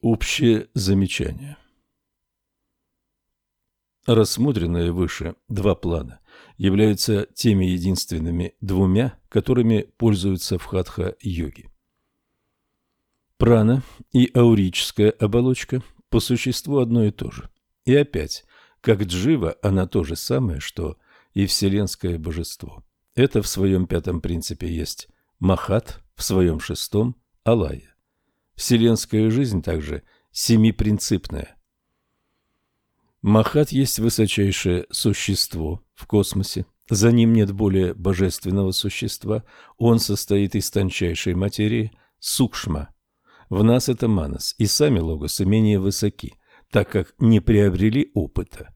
Общее замечание. Рассмотренные выше два плана являются теми единственными двумя, которыми пользуются в хатха-йоге. Прана и аурическая оболочка по существу одно и то же. И опять, как джива, она то же самое, что и вселенское божество. Это в своем пятом принципе есть Махат, в своем шестом – Алая. Вселенская жизнь также семипринципная. Махат есть высочайшее существо в космосе. За ним нет более божественного существа. Он состоит из тончайшей материи – сукшма. В нас это манас, и сами логосы менее высоки, так как не приобрели опыта.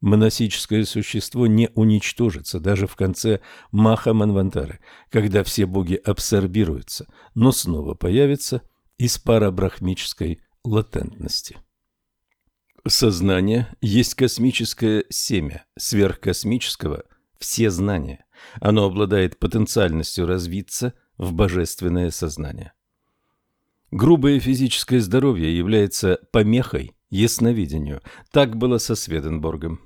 Моносическое существо не уничтожится даже в конце Маха Манвантары, когда все боги абсорбируются, но снова появится из парабрахмической латентности. Сознание есть космическое семя сверхкосмического все знания. Оно обладает потенциальностью развиться в божественное сознание. Грубое физическое здоровье является помехой ясновидению. Так было со Сведенборгом.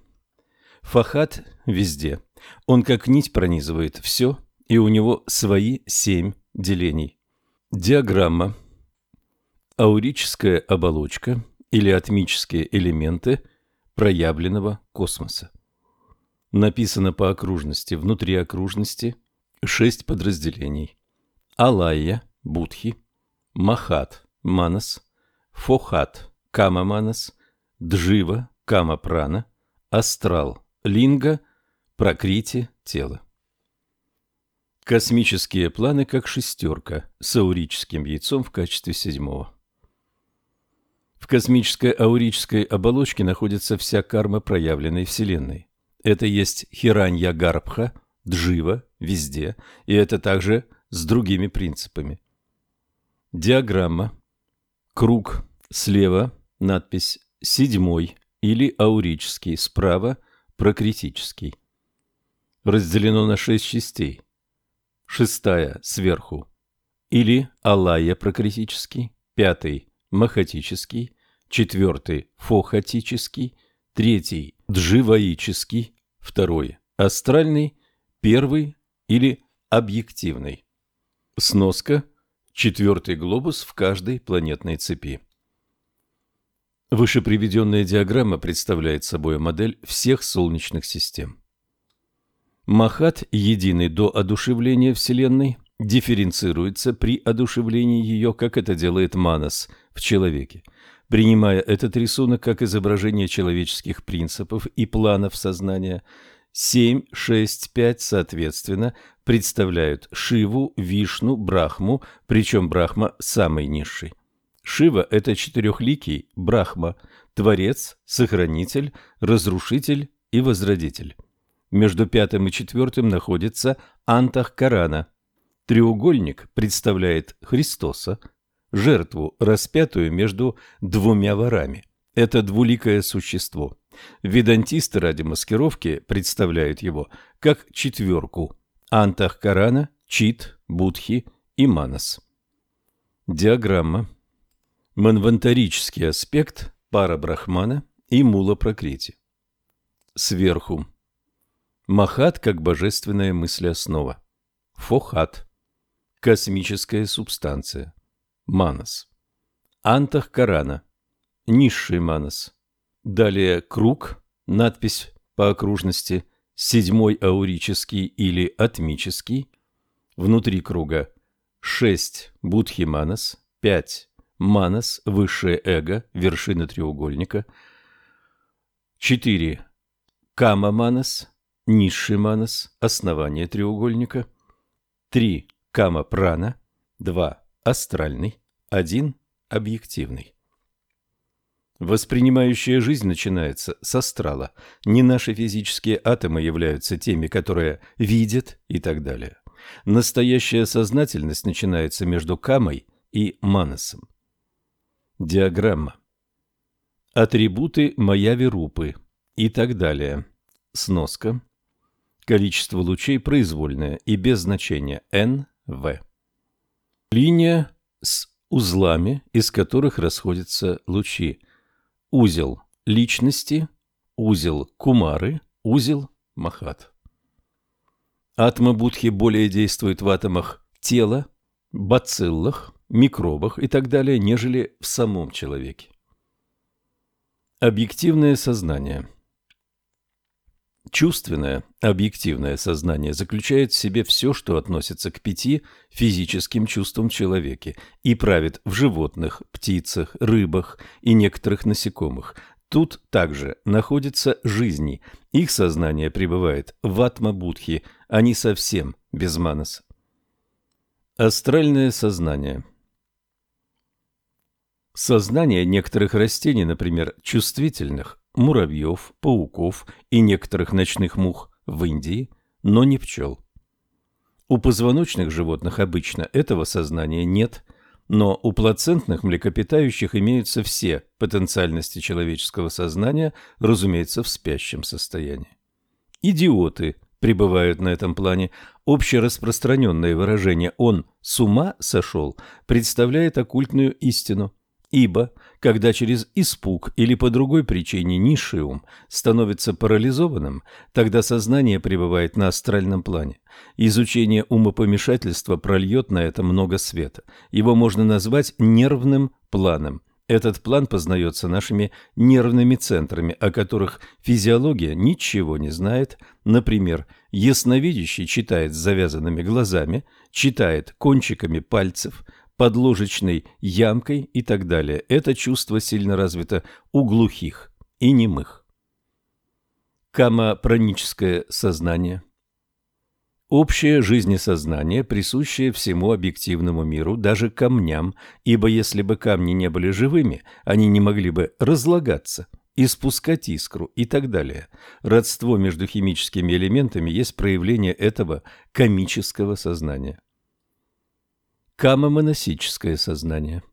Фахат везде. Он как нить пронизывает все, и у него свои семь делений. Диаграмма. Аурическая оболочка или атмические элементы проявленного космоса. Написано по окружности, внутри окружности шесть подразделений. Алайя, Будхи, Махат, Манас, Фохат, Кама Манас, Джива, Кама Прана, Астрал, Линга, Прокрити, тело. Космические планы как шестерка с аурическим яйцом в качестве седьмого. В космической аурической оболочке находится вся карма проявленной Вселенной. Это есть Хиранья Гарбха, Джива, везде, и это также с другими принципами. Диаграмма. Круг слева, надпись «седьмой» или аурический, справа прокритический. Разделено на шесть частей. Шестая сверху. Или алая прокритический, пятый махатический, четвертый фохатический, третий дживаический, второй астральный, первый или объективный. Сноска – четвертый глобус в каждой планетной цепи. Выше приведенная диаграмма представляет собой модель всех солнечных систем. Махат, единый до одушевления Вселенной, дифференцируется при одушевлении ее, как это делает Манас в человеке, принимая этот рисунок как изображение человеческих принципов и планов сознания. 7, 6, 5, соответственно, представляют Шиву, Вишну, Брахму, причем Брахма самый низший. Шива – это четырехликий Брахма, Творец, Сохранитель, Разрушитель и Возродитель. Между пятым и четвертым находится Антах-Карана. Треугольник представляет Христоса, жертву, распятую между двумя ворами. Это двуликое существо. Ведантисты ради маскировки представляют его как четверку Антах-Карана, Чит, Будхи и Манас. Диаграмма Манвантарический аспект пара Брахмана и Мула Пракрити. Сверху. Махат как божественная мыслеоснова. Фохат. Космическая субстанция. Манас. Антах Карана. Низший Манас. Далее круг, надпись по окружности, седьмой аурический или атмический. Внутри круга шесть Будхи Манас, пять Манас, высшее эго, вершина треугольника. 4. Кама Манас, низший Манас, основание треугольника. 3. Кама Прана. 2. Астральный. 1. Объективный. Воспринимающая жизнь начинается с астрала. Не наши физические атомы являются теми, которые видят и так далее. Настоящая сознательность начинается между камой и манасом. Диаграмма. Атрибуты Майяви-Рупы и так далее. Сноска. Количество лучей произвольное и без значения n, v. Линия с узлами, из которых расходятся лучи. Узел личности, узел кумары, узел махат. Атма Будхи более действует в атомах тела, бациллах, микробах и так далее, нежели в самом человеке. Объективное сознание – Чувственное, объективное сознание заключает в себе все, что относится к пяти физическим чувствам человека и правит в животных, птицах, рыбах и некоторых насекомых. Тут также находятся жизни. Их сознание пребывает в атма-будхи, а не совсем без манаса. Астральное сознание – Сознание некоторых растений, например, чувствительных, муравьев, пауков и некоторых ночных мух в Индии, но не пчел. У позвоночных животных обычно этого сознания нет, но у плацентных млекопитающих имеются все потенциальности человеческого сознания, разумеется, в спящем состоянии. Идиоты пребывают на этом плане. Общераспространенное выражение «он с ума сошел» представляет оккультную истину – Ибо, когда через испуг или по другой причине низший ум становится парализованным, тогда сознание пребывает на астральном плане. Изучение умопомешательства прольет на это много света. Его можно назвать нервным планом. Этот план познается нашими нервными центрами, о которых физиология ничего не знает. Например, ясновидящий читает с завязанными глазами, читает кончиками пальцев, подложечной ямкой и так далее. Это чувство сильно развито у глухих и немых. Камапраническое сознание Общее жизнесознание, присущее всему объективному миру, даже камням, ибо если бы камни не были живыми, они не могли бы разлагаться, испускать искру и так далее. Родство между химическими элементами есть проявление этого комического сознания. Камомоносическое сознание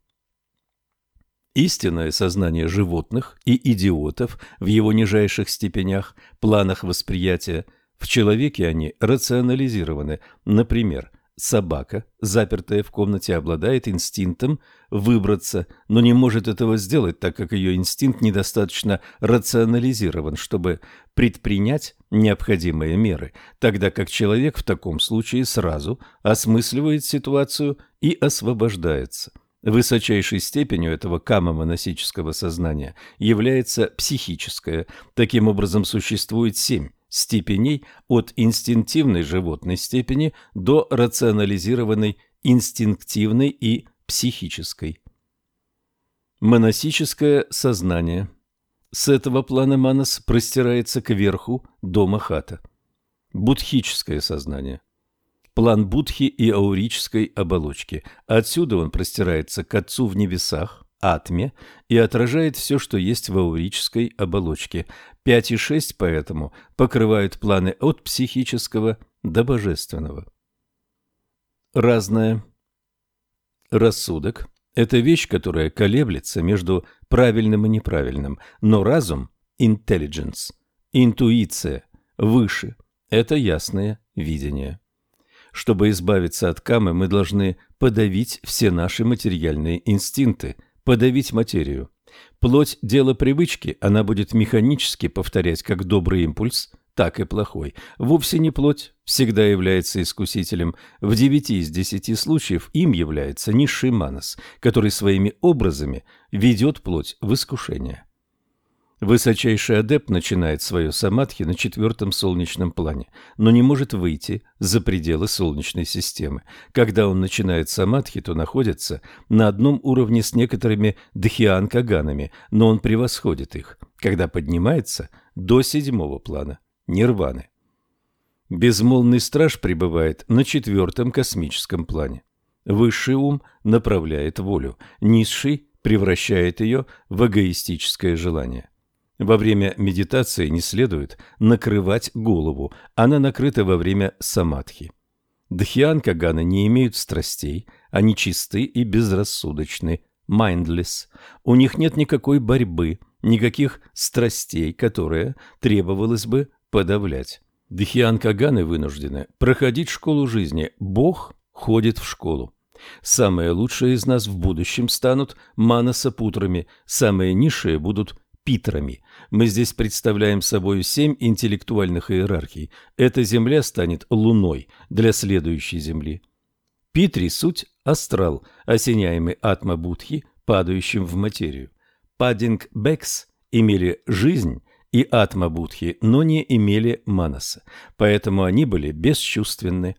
Истинное сознание животных и идиотов в его нижайших степенях, планах восприятия, в человеке они рационализированы. Например, собака, запертая в комнате, обладает инстинктом выбраться, но не может этого сделать, так как ее инстинкт недостаточно рационализирован, чтобы предпринять необходимые меры, тогда как человек в таком случае сразу осмысливает ситуацию и освобождается. Высочайшей степенью этого камомоносического сознания является психическое. Таким образом, существует семь степеней от инстинктивной животной степени до рационализированной инстинктивной и психической. Моносическое сознание – с этого плана Манас простирается кверху до Махата. Будхическое сознание. План Будхи и аурической оболочки. Отсюда он простирается к Отцу в небесах, Атме, и отражает все, что есть в аурической оболочке. Пять и шесть поэтому покрывают планы от психического до божественного. Разное. Рассудок – это вещь, которая колеблется между правильным и неправильным, но разум – intelligence, интуиция, выше – это ясное видение. Чтобы избавиться от камы, мы должны подавить все наши материальные инстинкты, подавить материю. Плоть – дело привычки, она будет механически повторять как добрый импульс, так и плохой. Вовсе не плоть всегда является искусителем. В девяти из десяти случаев им является низший манас, который своими образами ведет плоть в искушение. Высочайший адепт начинает свое самадхи на четвертом солнечном плане, но не может выйти за пределы Солнечной системы. Когда он начинает самадхи, то находится на одном уровне с некоторыми дхиан-каганами, но он превосходит их, когда поднимается до седьмого плана нирваны. Безмолвный страж пребывает на четвертом космическом плане. Высший ум направляет волю, низший превращает ее в эгоистическое желание. Во время медитации не следует накрывать голову, она накрыта во время самадхи. Дхьян-каганы не имеют страстей, они чисты и безрассудочны, mindless. У них нет никакой борьбы, никаких страстей, которые требовалось бы подавлять. Дхьян-каганы вынуждены проходить школу жизни. Бог ходит в школу. Самые лучшие из нас в будущем станут манасапутрами, самые низшие будут питрами. Мы здесь представляем собой семь интеллектуальных иерархий. Эта Земля станет луной для следующей Земли. Питри – суть астрал, осеняемый атма-будхи, падающим в материю. Паддинг-бекс имели жизнь и атма-будхи, но не имели манаса, поэтому они были бесчувственны,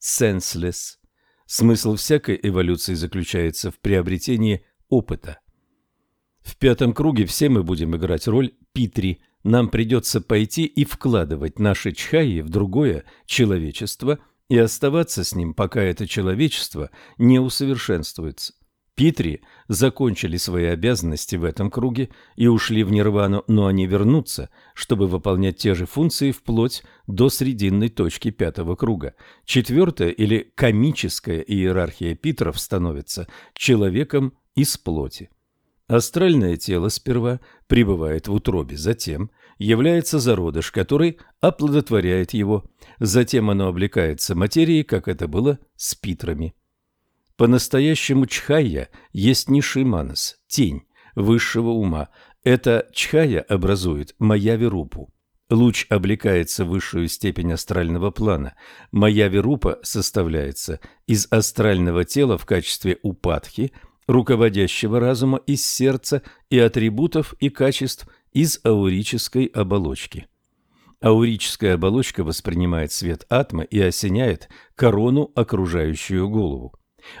senseless. Смысл всякой эволюции заключается в приобретении опыта. В пятом круге все мы будем играть роль Питри. Нам придется пойти и вкладывать наши чхаи в другое человечество и оставаться с ним, пока это человечество не усовершенствуется. Питри закончили свои обязанности в этом круге и ушли в нирвану, но они вернутся, чтобы выполнять те же функции вплоть до срединной точки пятого круга. Четвертая или комическая иерархия Питров становится человеком из плоти. Астральное тело сперва пребывает в утробе, затем является зародыш, который оплодотворяет его, затем оно облекается материей, как это было с питрами. По-настоящему чхайя есть низший манас, тень высшего ума. Эта чхая образует майяви-рупу. Луч облекается в высшую степень астрального плана. Майяви-рупа составляется из астрального тела в качестве упадхи – руководящего разума из сердца и атрибутов и качеств из аурической оболочки. Аурическая оболочка воспринимает свет атмы и осеняет корону, окружающую голову.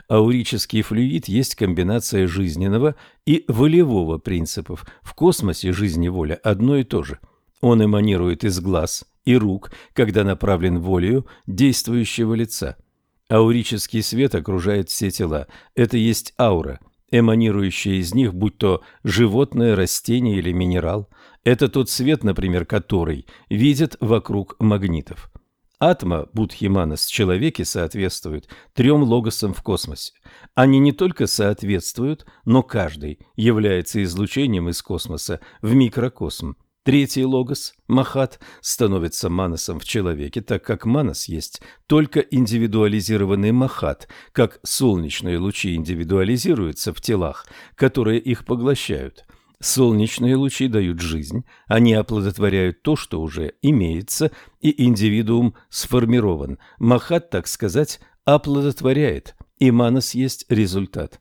Аурический флюид есть комбинация жизненного и волевого принципов. В космосе жизнь и воля одно и то же. Он эманирует из глаз и рук, когда направлен волею действующего лица – Аурический свет окружает все тела. Это есть аура, эманирующая из них, будь то животное, растение или минерал. Это тот свет, например, который видят вокруг магнитов. Атма Будхиманас в человеке соответствует трем логосам в космосе. Они не только соответствуют, но каждый является излучением из космоса в микрокосм. Третий логос, махат, становится манасом в человеке, так как манас есть только индивидуализированный махат, как солнечные лучи индивидуализируются в телах, которые их поглощают. Солнечные лучи дают жизнь, они оплодотворяют то, что уже имеется, и индивидуум сформирован. Махат, так сказать, оплодотворяет, и манас есть результат.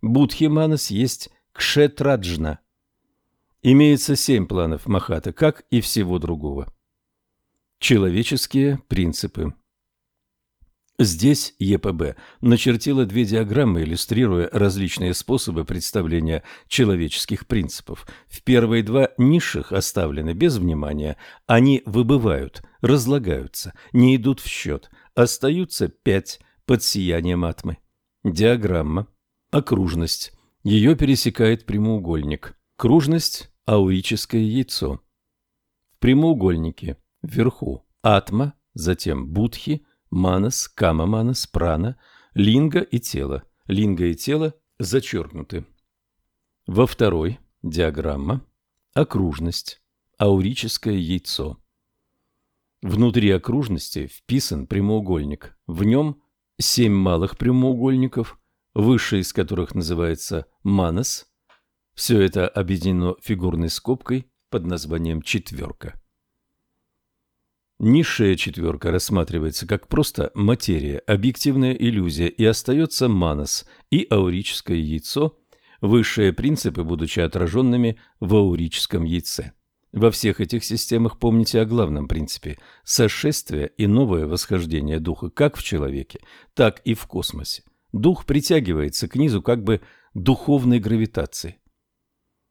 Будхи манас есть кшетраджна – Имеется семь планов Махата, как и всего другого. Человеческие принципы Здесь ЕПБ начертила две диаграммы, иллюстрируя различные способы представления человеческих принципов. В первые два низших оставлены без внимания. Они выбывают, разлагаются, не идут в счет. Остаются пять под сиянием атмы. Диаграмма. Окружность. Ее пересекает прямоугольник. Кружность аурическое яйцо. В прямоугольнике вверху атма, затем будхи, манас, кама-манас, прана, линга и тело. Линга и тело зачеркнуты. Во второй диаграмма окружность, аурическое яйцо. Внутри окружности вписан прямоугольник. В нем семь малых прямоугольников, высший из которых называется манас – все это объединено фигурной скобкой под названием «четверка». Низшая четверка рассматривается как просто материя, объективная иллюзия, и остается манас и аурическое яйцо, высшие принципы, будучи отраженными в аурическом яйце. Во всех этих системах помните о главном принципе – сошествие и новое восхождение духа как в человеке, так и в космосе. Дух притягивается к низу как бы духовной гравитацией.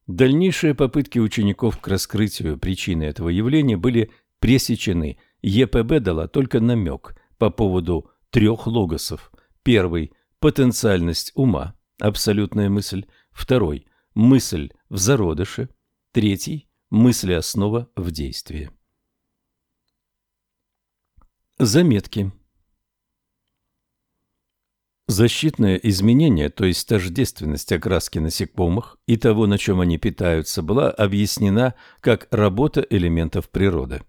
Дальнейшие попытки учеников к раскрытию причины этого явления были пресечены. ЕПБ дала только намек по поводу трех логосов. Первый – потенциальность ума, абсолютная мысль. Второй – мысль в зародыше. Третий – мысли основа в действии. Заметки. Защитное изменение, то есть тождественность окраски насекомых и того, на чем они питаются, была объяснена как работа элементов природы.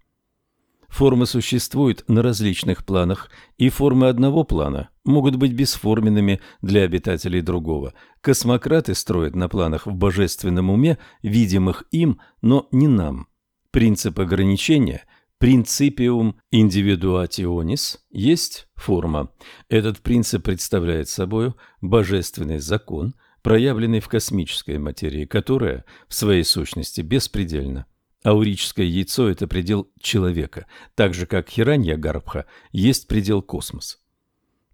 Формы существуют на различных планах, и формы одного плана могут быть бесформенными для обитателей другого. Космократы строят на планах в божественном уме, видимых им, но не нам. Принцип ограничения – принципиум individuationis – есть форма. Этот принцип представляет собой божественный закон, проявленный в космической материи, которая в своей сущности беспредельна. Аурическое яйцо – это предел человека, так же, как хиранья гарбха есть предел космос.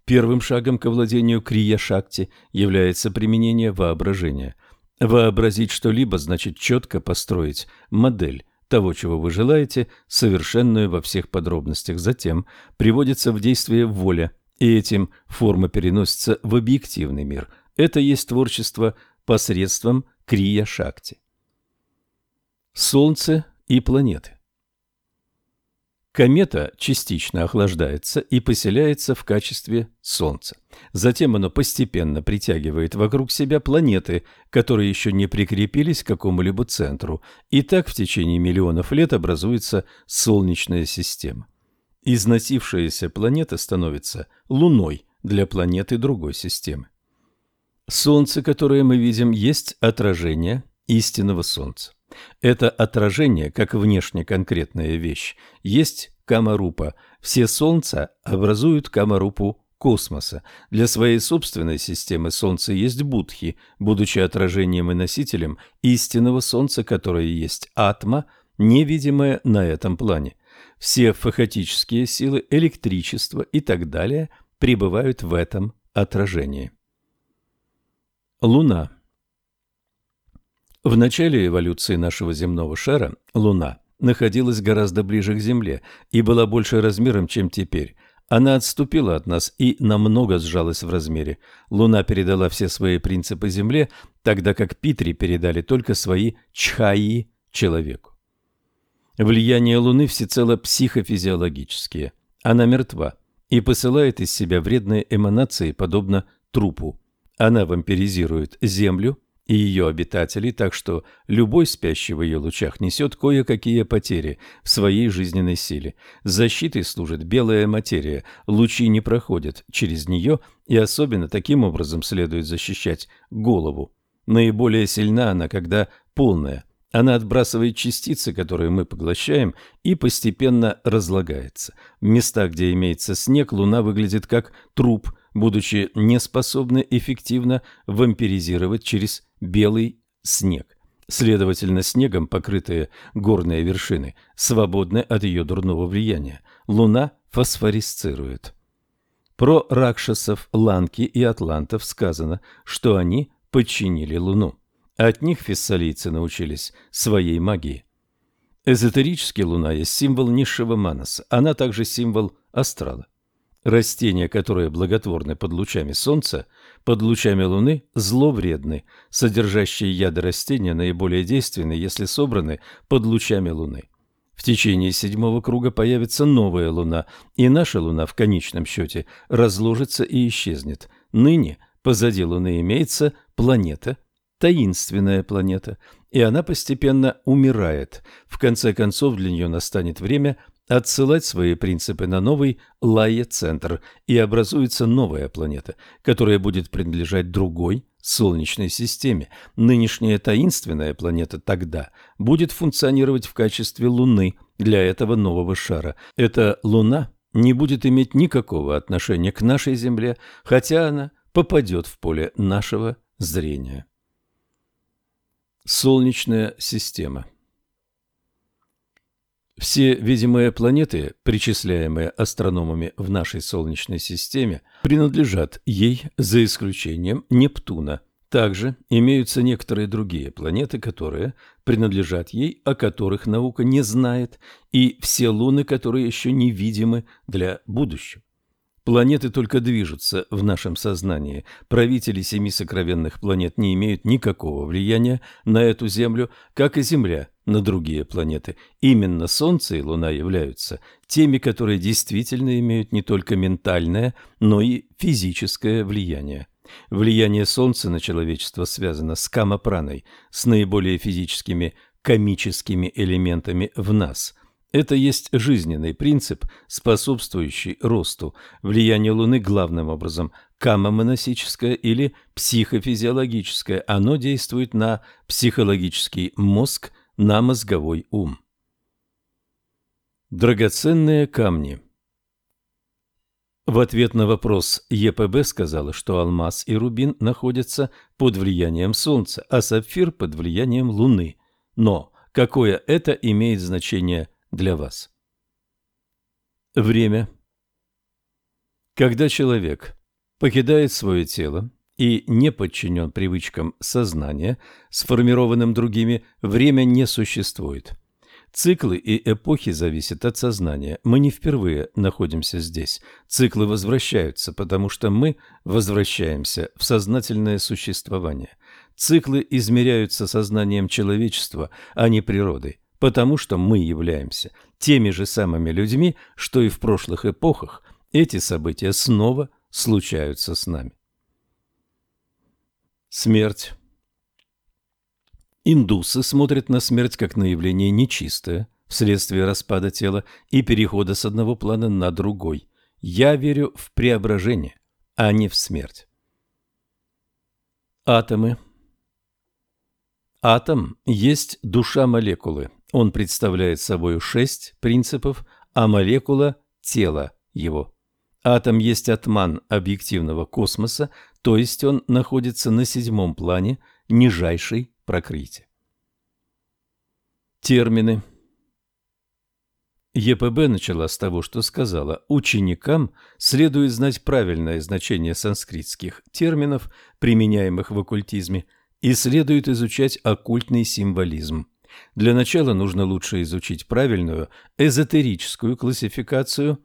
Первым шагом к овладению крия-шакти является применение воображения. Вообразить что-либо значит четко построить модель того, чего вы желаете, совершенную во всех подробностях. Затем приводится в действие воля, и этим форма переносится в объективный мир. Это есть творчество посредством крия-шакти. Солнце и планеты. Комета частично охлаждается и поселяется в качестве Солнца. Затем оно постепенно притягивает вокруг себя планеты, которые еще не прикрепились к какому-либо центру, и так в течение миллионов лет образуется Солнечная система. Износившаяся планета становится Луной для планеты другой системы. Солнце, которое мы видим, есть отражение истинного Солнца. Это отражение, как внешне конкретная вещь, есть камарупа. Все Солнца образуют камарупу космоса. Для своей собственной системы Солнце есть будхи, будучи отражением и носителем истинного Солнца, которое есть атма, невидимое на этом плане. Все фахатические силы, электричество и так далее пребывают в этом отражении. Луна – в начале эволюции нашего земного шара Луна находилась гораздо ближе к Земле и была больше размером, чем теперь. Она отступила от нас и намного сжалась в размере. Луна передала все свои принципы Земле, тогда как Питри передали только свои чхаи человеку. Влияние Луны всецело психофизиологические. Она мертва и посылает из себя вредные эманации, подобно трупу. Она вампиризирует Землю, и ее обитателей, так что любой спящий в ее лучах несет кое-какие потери в своей жизненной силе. Защитой служит белая материя, лучи не проходят через нее, и особенно таким образом следует защищать голову. Наиболее сильна она, когда полная. Она отбрасывает частицы, которые мы поглощаем, и постепенно разлагается. В местах, где имеется снег, луна выглядит как труп – будучи неспособны эффективно вампиризировать через белый снег. Следовательно, снегом покрытые горные вершины свободны от ее дурного влияния. Луна фосфорисцирует. Про ракшасов, ланки и атлантов сказано, что они подчинили Луну. От них фессалийцы научились своей магии. Эзотерически Луна есть символ низшего манаса, она также символ астрала. Растения, которые благотворны под лучами солнца, под лучами луны зловредны. Содержащие яды растения наиболее действенны, если собраны под лучами луны. В течение седьмого круга появится новая луна, и наша луна в конечном счете разложится и исчезнет. Ныне позади луны имеется планета, таинственная планета, и она постепенно умирает. В конце концов для нее настанет время – отсылать свои принципы на новый Лайе-центр, и образуется новая планета, которая будет принадлежать другой Солнечной системе. Нынешняя таинственная планета тогда будет функционировать в качестве Луны для этого нового шара. Эта Луна не будет иметь никакого отношения к нашей Земле, хотя она попадет в поле нашего зрения. Солнечная система все видимые планеты, причисляемые астрономами в нашей Солнечной системе, принадлежат ей за исключением Нептуна. Также имеются некоторые другие планеты, которые принадлежат ей, о которых наука не знает, и все луны, которые еще невидимы для будущего. Планеты только движутся в нашем сознании. Правители семи сокровенных планет не имеют никакого влияния на эту Землю, как и Земля на другие планеты. Именно Солнце и Луна являются теми, которые действительно имеют не только ментальное, но и физическое влияние. Влияние Солнца на человечество связано с камапраной, с наиболее физическими комическими элементами в нас – Это есть жизненный принцип, способствующий росту. Влияние Луны главным образом камомоносическое или психофизиологическое. Оно действует на психологический мозг, на мозговой ум. Драгоценные камни В ответ на вопрос ЕПБ сказала, что алмаз и рубин находятся под влиянием Солнца, а сапфир под влиянием Луны. Но какое это имеет значение для вас. Время. Когда человек покидает свое тело и не подчинен привычкам сознания, сформированным другими, время не существует. Циклы и эпохи зависят от сознания. Мы не впервые находимся здесь. Циклы возвращаются, потому что мы возвращаемся в сознательное существование. Циклы измеряются сознанием человечества, а не природой потому что мы являемся теми же самыми людьми, что и в прошлых эпохах, эти события снова случаются с нами. Смерть. Индусы смотрят на смерть как на явление нечистое, вследствие распада тела и перехода с одного плана на другой. Я верю в преображение, а не в смерть. Атомы. Атом есть душа молекулы, он представляет собой шесть принципов, а молекула – тело его. Атом есть атман объективного космоса, то есть он находится на седьмом плане нижайшей прокрити. Термины ЕПБ начала с того, что сказала, ученикам следует знать правильное значение санскритских терминов, применяемых в оккультизме, и следует изучать оккультный символизм. Для начала нужно лучше изучить правильную эзотерическую классификацию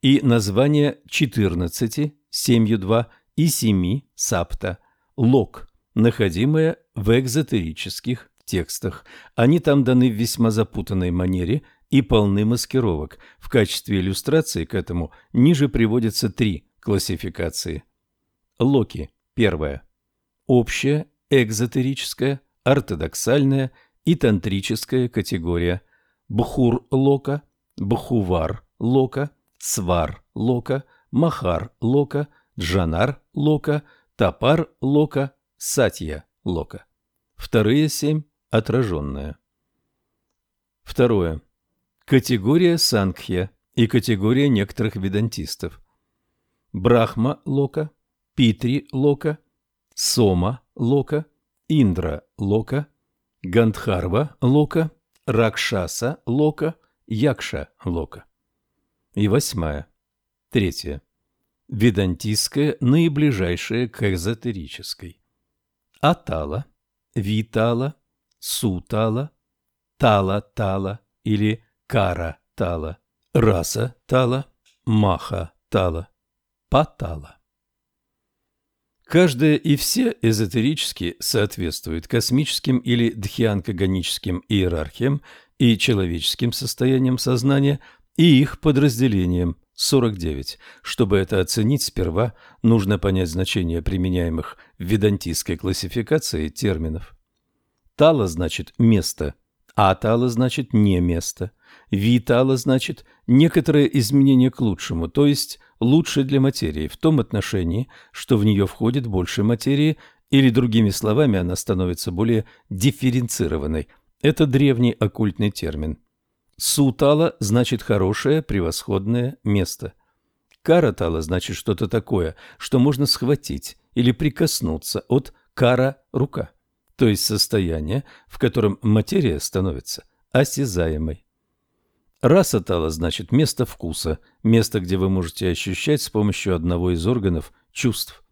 и название 14, 7.2 и 7 сапта, лог, находимые в экзотерических текстах. Они там даны в весьма запутанной манере и полны маскировок. В качестве иллюстрации к этому ниже приводятся три классификации. Локи. Первая. Общая, экзотерическая, ортодоксальная и тантрическая категория Бхур-лока, Бхувар-лока, Свар-лока, Махар-лока, Джанар-лока, Тапар-лока, Сатья-лока. Вторые семь – отраженная. Второе. Категория Сангхья и категория некоторых ведантистов. Брахма-лока, Питри-лока, Сома-лока, Индра-лока, Гандхарва Лока, Ракшаса Лока, Якша Лока. И восьмая. Третья. Ведантийская, наиближайшая к эзотерической. Атала, Витала, Сутала, Тала-Тала или Кара-Тала, Раса-Тала, Маха-Тала, Патала. Каждая и все эзотерически соответствуют космическим или дхианкогоническим иерархиям и человеческим состояниям сознания и их подразделениям 49. Чтобы это оценить, сперва нужно понять значение применяемых в ведантийской классификации терминов. Тала значит «место», а тала значит «не место». Витала значит некоторое изменение к лучшему, то есть лучше для материи в том отношении, что в нее входит больше материи, или другими словами, она становится более дифференцированной. Это древний оккультный термин. Сутала значит хорошее, превосходное место. Каратала значит что-то такое, что можно схватить или прикоснуться от кара – рука, то есть состояние, в котором материя становится осязаемой. Раса тала значит место вкуса, место, где вы можете ощущать с помощью одного из органов чувств.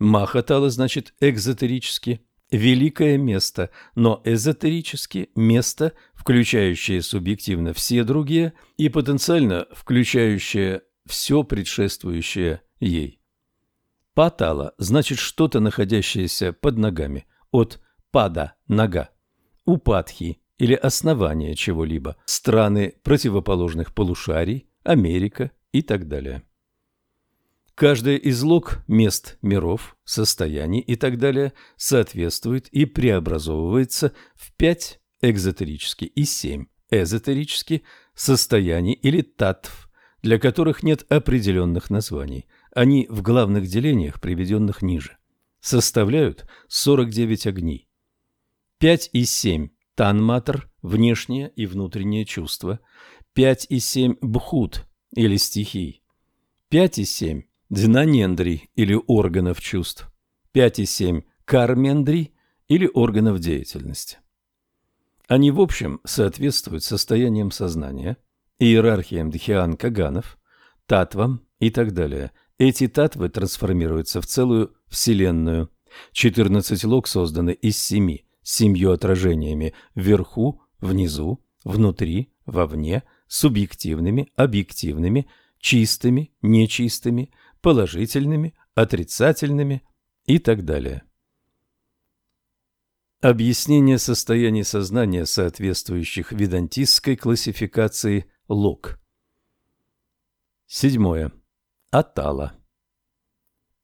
Маха тала значит экзотерически, великое место, но эзотерически место, включающее субъективно все другие и потенциально включающее все предшествующее ей. Патала значит что-то, находящееся под ногами, от пада – нога. Упадхи или основания чего-либо, страны противоположных полушарий, Америка и так далее. Каждая из лог мест миров, состояний и так далее соответствует и преобразовывается в пять экзотерически и семь эзотерически, состояний или татв, для которых нет определенных названий. Они в главных делениях, приведенных ниже, составляют 49 огней. 5 и 7 – танматр, внешнее и внутреннее чувство. 5 и 7 – бхут или стихий. 5 и 7 – дзинанендрий или органов чувств. 5 и 7 – кармендрий или органов деятельности. Они, в общем, соответствуют состояниям сознания, иерархиям дхиан-каганов, татвам и так далее. Эти татвы трансформируются в целую вселенную. 14 лог созданы из семи, семью отражениями вверху, внизу, внутри, вовне, субъективными, объективными, чистыми, нечистыми, положительными, отрицательными и так далее. Объяснение состояний сознания, соответствующих ведантистской классификации лог. Седьмое. Атала.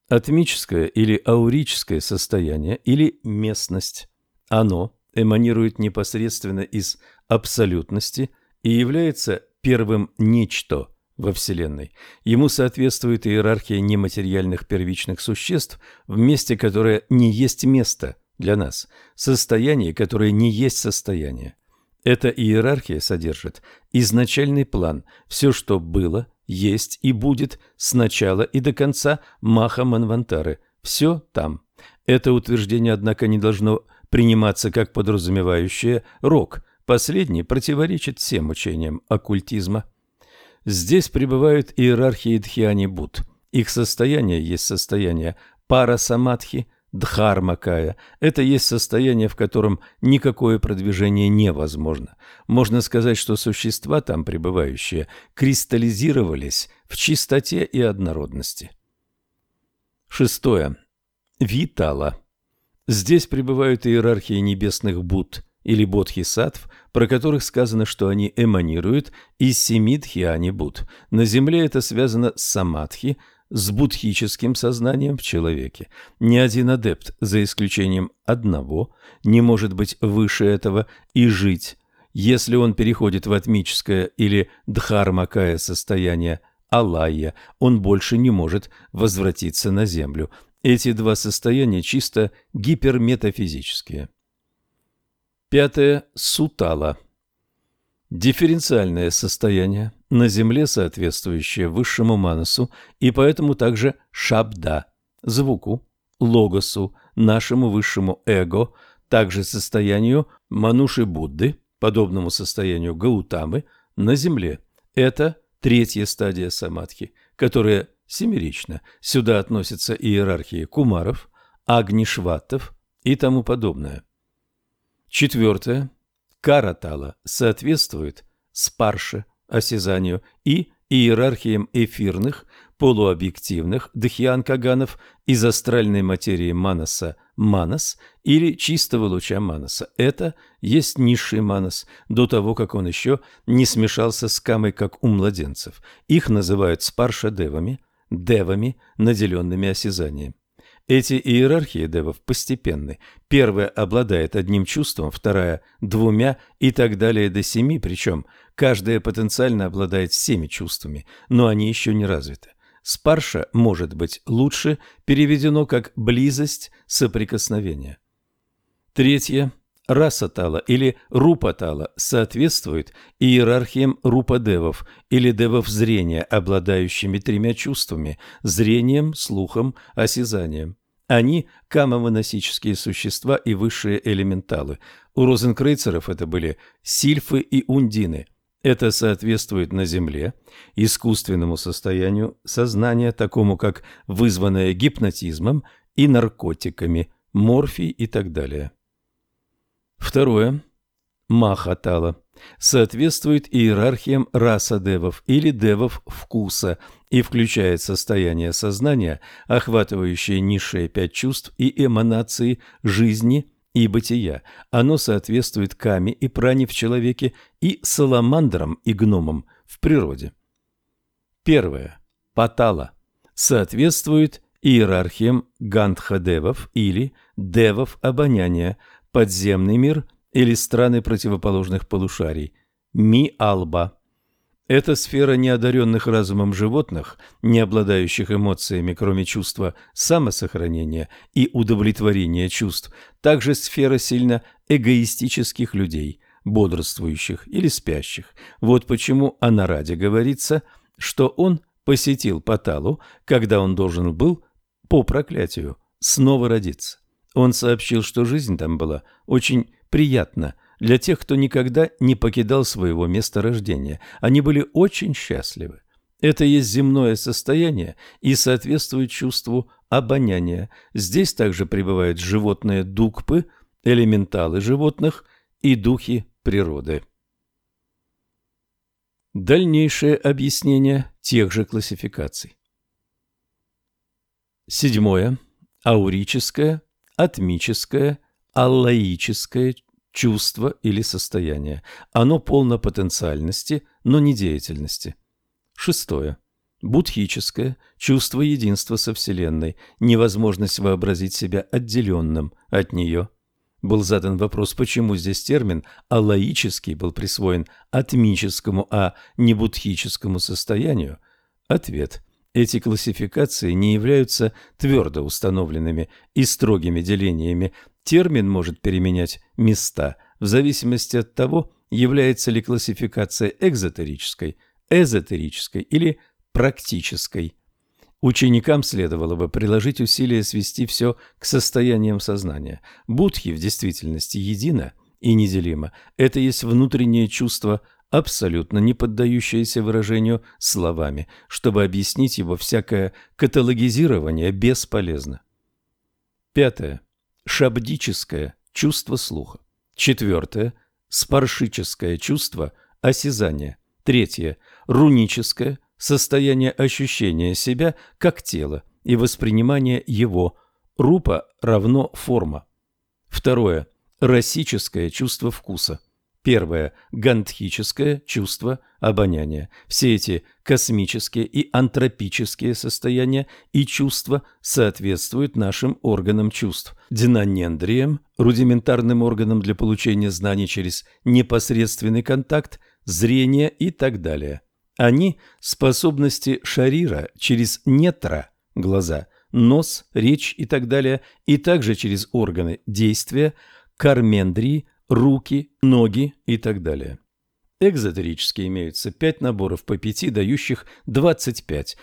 Атмическое или аурическое состояние или местность. Оно эманирует непосредственно из абсолютности и является первым ничто во Вселенной. Ему соответствует иерархия нематериальных первичных существ в месте, которое не есть место – для нас состояние, которое не есть состояние. Эта иерархия содержит изначальный план, все, что было, есть и будет с начала и до конца Маха Манвантары. Все там. Это утверждение, однако, не должно приниматься как подразумевающее рок. Последний противоречит всем учениям оккультизма. Здесь пребывают иерархии Дхьяни Буд. Их состояние есть состояние парасамадхи – Дхармакая – это есть состояние, в котором никакое продвижение невозможно. Можно сказать, что существа там пребывающие кристаллизировались в чистоте и однородности. Шестое. Витала. Здесь пребывают иерархии небесных Будд или бодхисаттв, про которых сказано, что они эманируют из семи дхьяни Будд. На земле это связано с самадхи, с будхическим сознанием в человеке. Ни один адепт, за исключением одного, не может быть выше этого и жить, если он переходит в атмическое или дхармакая состояние алайя, он больше не может возвратиться на землю. Эти два состояния чисто гиперметафизические. Пятое. Сутала. Дифференциальное состояние на Земле, соответствующее высшему манасу, и поэтому также шабда, звуку, логосу, нашему высшему эго, также состоянию мануши Будды, подобному состоянию Гаутамы, на Земле. Это третья стадия самадхи, которая семерична. Сюда относятся иерархии кумаров, агнишваттов и тому подобное. Четвертое Каратала соответствует спарше, осязанию и иерархиям эфирных, полуобъективных дхьян-каганов из астральной материи манаса манас или чистого луча манаса. Это есть низший манас, до того, как он еще не смешался с камой, как у младенцев. Их называют спарша-девами, девами, наделенными осязанием. Эти иерархии девов постепенны. Первая обладает одним чувством, вторая – двумя и так далее до семи, причем каждая потенциально обладает всеми чувствами, но они еще не развиты. Спарша может быть лучше переведено как «близость соприкосновения». Третье – расатала или рупатала соответствует иерархиям рупадевов или девов зрения, обладающими тремя чувствами – зрением, слухом, осязанием. Они – камовыносические существа и высшие элементалы. У розенкрейцеров это были сильфы и ундины. Это соответствует на Земле искусственному состоянию сознания, такому как вызванное гипнотизмом и наркотиками, морфий и так далее. Второе. Махатала соответствует иерархиям раса девов или девов вкуса и включает состояние сознания, охватывающее низшие пять чувств и эманации жизни и бытия. Оно соответствует каме и пране в человеке и саламандрам и гномам в природе. Первое. Патала соответствует иерархиям гандхадевов или девов обоняния, подземный мир или страны противоположных полушарий. Ми-алба. Это сфера неодаренных разумом животных, не обладающих эмоциями, кроме чувства самосохранения и удовлетворения чувств, также сфера сильно эгоистических людей, бодрствующих или спящих. Вот почему о Нараде говорится, что он посетил Паталу, когда он должен был, по проклятию, снова родиться. Он сообщил, что жизнь там была очень приятна для тех, кто никогда не покидал своего места рождения. Они были очень счастливы. Это есть земное состояние и соответствует чувству обоняния. Здесь также пребывают животные дукпы, элементалы животных и духи природы. Дальнейшее объяснение тех же классификаций. Седьмое. Аурическое, атмическое, аллаическое чувство или состояние. Оно полно потенциальности, но не деятельности. Шестое. Будхическое чувство единства со Вселенной, невозможность вообразить себя отделенным от нее. Был задан вопрос, почему здесь термин «аллаический» был присвоен атмическому, а не будхическому состоянию. Ответ. Эти классификации не являются твердо установленными и строгими делениями. Термин может переменять места в зависимости от того, является ли классификация экзотерической, эзотерической или практической. Ученикам следовало бы приложить усилия свести все к состояниям сознания. Будхи в действительности едино и неделимо. Это есть внутреннее чувство абсолютно не поддающееся выражению словами. Чтобы объяснить его, всякое каталогизирование бесполезно. Пятое. Шабдическое чувство слуха. Четвертое. Спаршическое чувство осязания. Третье. Руническое состояние ощущения себя как тела и воспринимания его. Рупа равно форма. Второе. Расическое чувство вкуса. Первое – гандхическое чувство обоняния. Все эти космические и антропические состояния и чувства соответствуют нашим органам чувств. Динанендриям, рудиментарным органам для получения знаний через непосредственный контакт, зрение и так далее. Они – способности шарира через нетра – глаза, нос, речь и так далее, и также через органы действия, кармендрии, руки, ноги и так далее. Экзотерически имеются пять наборов по пяти, дающих 25.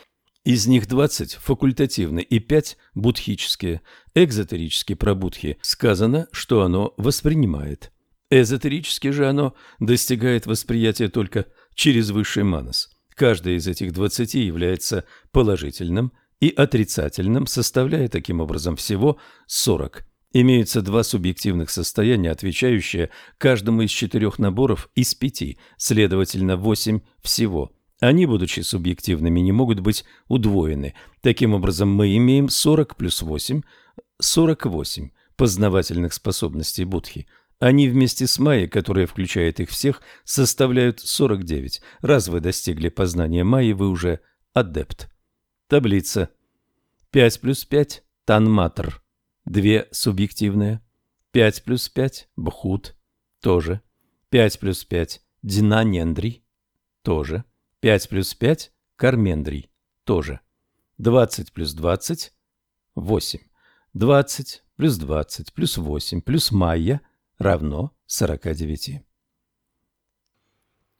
Из них 20 факультативны и 5 будхические. Экзотерически про будхи сказано, что оно воспринимает. Эзотерически же оно достигает восприятия только через высший манас. Каждый из этих 20 является положительным и отрицательным, составляя таким образом всего 40. Имеются два субъективных состояния, отвечающие каждому из четырех наборов из пяти, следовательно, восемь всего. Они, будучи субъективными, не могут быть удвоены. Таким образом, мы имеем 40 плюс 8 – 48 познавательных способностей Будхи. Они вместе с Майей, которая включает их всех, составляют 49. Раз вы достигли познания Майи, вы уже адепт. Таблица. 5 плюс 5 – Танматр. Две субъективные. 5 плюс 5 – Бхут, тоже. 5 плюс 5 – Динанендрий, тоже. 5 плюс 5 – Кармендрий, тоже. 20 плюс 20 – 8. 20 плюс 20 плюс 8 плюс Майя равно 49.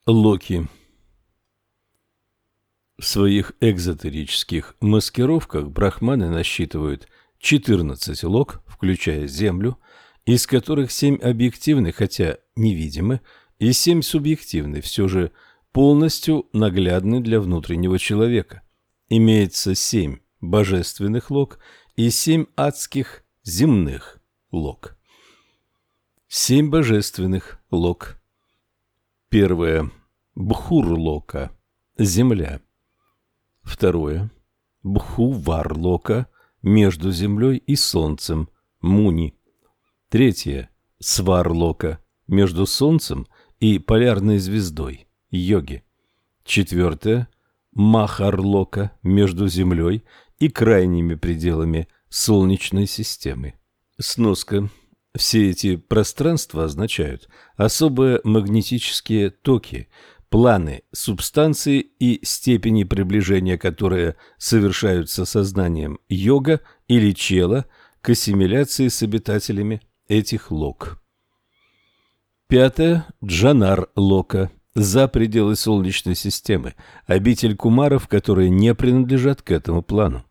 Локи В своих экзотерических маскировках брахманы насчитывают 14 лог, включая Землю, из которых 7 объективны, хотя невидимы, и 7 субъективны, все же полностью наглядны для внутреннего человека. Имеется 7 божественных лог и 7 адских земных лог. Семь божественных лок. Первое. Бхурлока. Земля. Второе. Бхуварлока между землей и солнцем, Муни. Третье – Сварлока, между солнцем и полярной звездой, Йоги. Четвертое – Махарлока, между землей и крайними пределами Солнечной системы. Сноска. Все эти пространства означают особые магнетические токи, планы субстанции и степени приближения, которые совершаются сознанием йога или чела к ассимиляции с обитателями этих лок. Пятое. Джанар Лока. За пределы Солнечной системы. Обитель кумаров, которые не принадлежат к этому плану.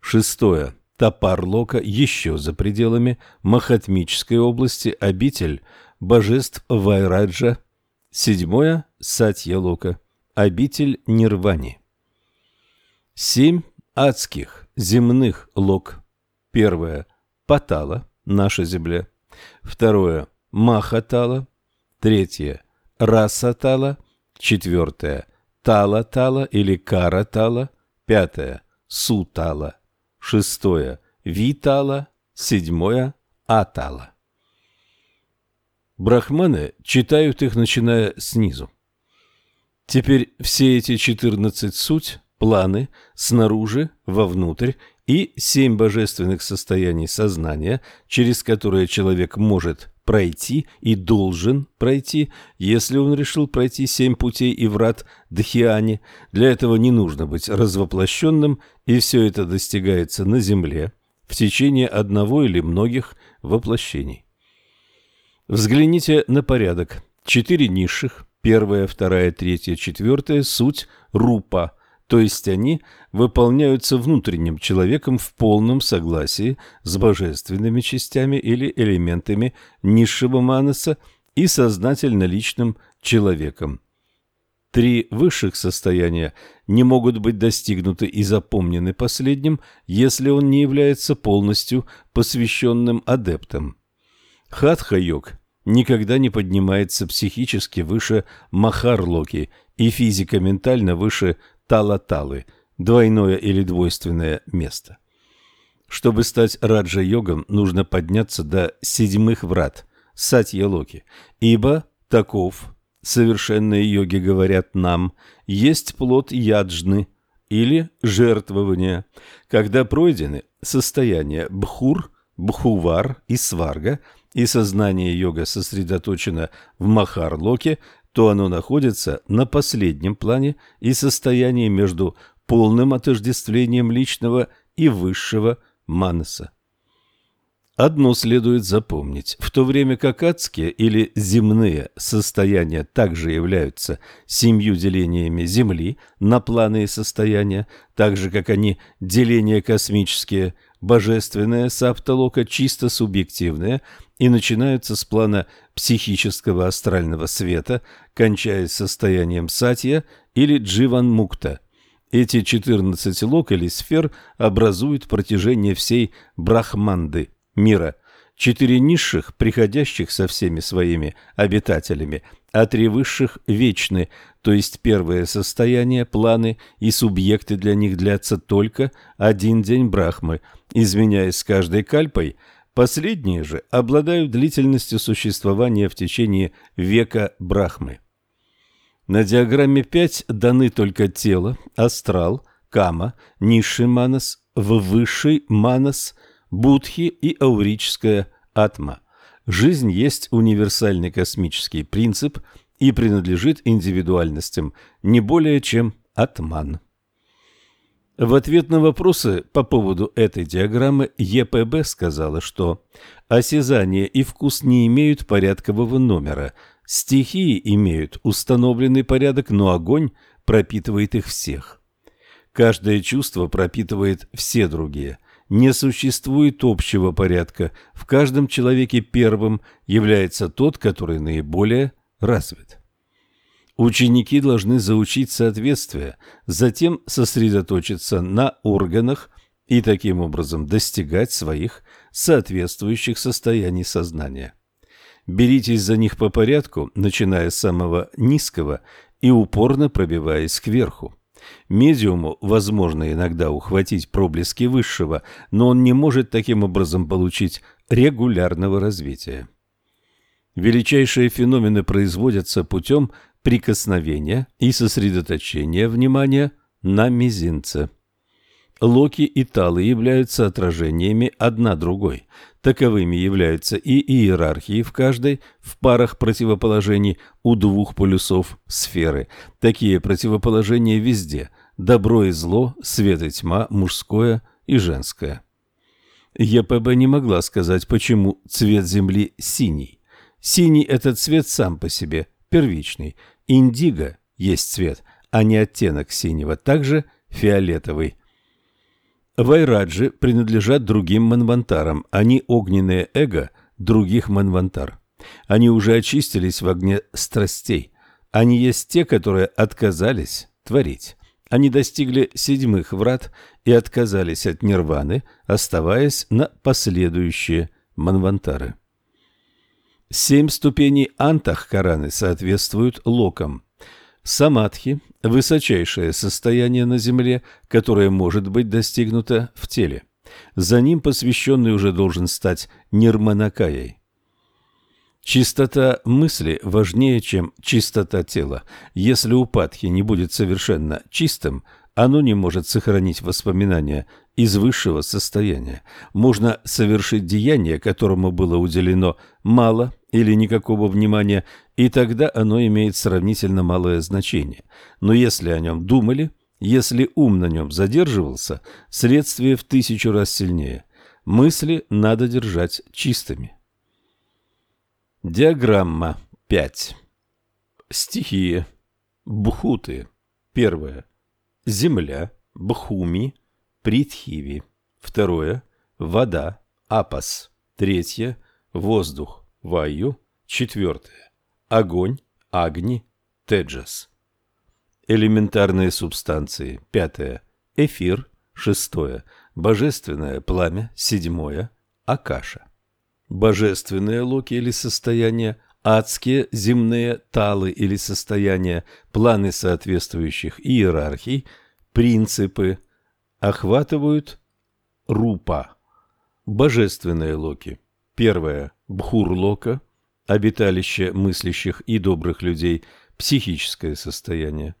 Шестое. Топар Лока еще за пределами Махатмической области. Обитель божеств Вайраджа. Седьмое. Сатья Лока. Обитель Нирвани. Семь адских земных лок. Первое. Патала, наша земля. Второе. Махатала. Третье. Расатала. Четвертое. Тала-тала или Кара-тала. Пятое. Сутала. Шестое. Витала. Седьмое. Атала. Брахманы читают их, начиная снизу. Теперь все эти четырнадцать суть, планы, снаружи, вовнутрь и семь божественных состояний сознания, через которые человек может пройти и должен пройти, если он решил пройти семь путей и врат Дхиани. Для этого не нужно быть развоплощенным, и все это достигается на земле в течение одного или многих воплощений. Взгляните на порядок. Четыре низших, первая, вторая, третья, четвертая, суть рупа – то есть они выполняются внутренним человеком в полном согласии с божественными частями или элементами низшего манаса и сознательно личным человеком. Три высших состояния не могут быть достигнуты и запомнены последним, если он не является полностью посвященным адептом. Хатха-йог никогда не поднимается психически выше Махарлоки и физико-ментально выше Тала-Талы, двойное или двойственное место. Чтобы стать раджа-йогом, нужно подняться до седьмых врат, сатья-локи, ибо таков, совершенные йоги говорят нам, есть плод яджны или жертвования, когда пройдены состояния бхур, бхувар и сварга, и сознание йога сосредоточено в махарлоке, то оно находится на последнем плане и состоянии между полным отождествлением личного и высшего манаса. Одно следует запомнить. В то время как адские или земные состояния также являются семью делениями Земли на планы и состояния, так же как они деления космические, божественное саптолока чисто субъективное и начинаются с плана психического астрального света, кончаясь состоянием сатья или дживан-мукта. Эти 14 лок или сфер образуют протяжение всей брахманды мира. Четыре низших, приходящих со всеми своими обитателями, а три высших вечны, то есть первое состояние, планы и субъекты для них длятся только один день брахмы, изменяясь с каждой кальпой – Последние же обладают длительностью существования в течение века Брахмы. На диаграмме 5 даны только тело, астрал, кама, низший манас, в высший манас, будхи и аурическая атма. Жизнь есть универсальный космический принцип и принадлежит индивидуальностям не более чем атман. В ответ на вопросы по поводу этой диаграммы ЕПБ сказала, что осязание и вкус не имеют порядкового номера, стихии имеют установленный порядок, но огонь пропитывает их всех. Каждое чувство пропитывает все другие. Не существует общего порядка. В каждом человеке первым является тот, который наиболее развит. Ученики должны заучить соответствие, затем сосредоточиться на органах и таким образом достигать своих соответствующих состояний сознания. Беритесь за них по порядку, начиная с самого низкого и упорно пробиваясь кверху. Медиуму возможно иногда ухватить проблески высшего, но он не может таким образом получить регулярного развития. Величайшие феномены производятся путем прикосновения и сосредоточения внимания на мизинце. Локи и Талы являются отражениями одна другой. Таковыми являются и иерархии в каждой в парах противоположений у двух полюсов сферы. Такие противоположения везде – добро и зло, свет и тьма, мужское и женское. ЕПБ не могла сказать, почему цвет Земли синий. Синий – это цвет сам по себе, первичный. Индиго есть цвет, а не оттенок синего, также фиолетовый. Вайраджи принадлежат другим манвантарам, они огненные эго других манвантар. Они уже очистились в огне страстей. Они есть те, которые отказались творить. Они достигли седьмых врат и отказались от нирваны, оставаясь на последующие манвантары. Семь ступеней антахкараны соответствуют локам. Самадхи – высочайшее состояние на земле, которое может быть достигнуто в теле. За ним посвященный уже должен стать нирманакаей. Чистота мысли важнее, чем чистота тела. Если у Патхи не будет совершенно чистым, оно не может сохранить воспоминания из высшего состояния. Можно совершить деяние, которому было уделено мало или никакого внимания, и тогда оно имеет сравнительно малое значение. Но если о нем думали, если ум на нем задерживался, следствие в тысячу раз сильнее. Мысли надо держать чистыми. Диаграмма 5. Стихии. Бхуты. Первое. Земля. Бхуми. Притхиви. Второе. Вода. Апас. Третье. Воздух. Ваю. Четвертое. Огонь. Агни. Теджас. Элементарные субстанции. Пятое. Эфир. Шестое. Божественное пламя. Седьмое. Акаша божественные локи или состояния, адские земные талы или состояния, планы соответствующих иерархий, принципы охватывают рупа. Божественные локи. Первое – бхур-лока, обиталище мыслящих и добрых людей, психическое состояние.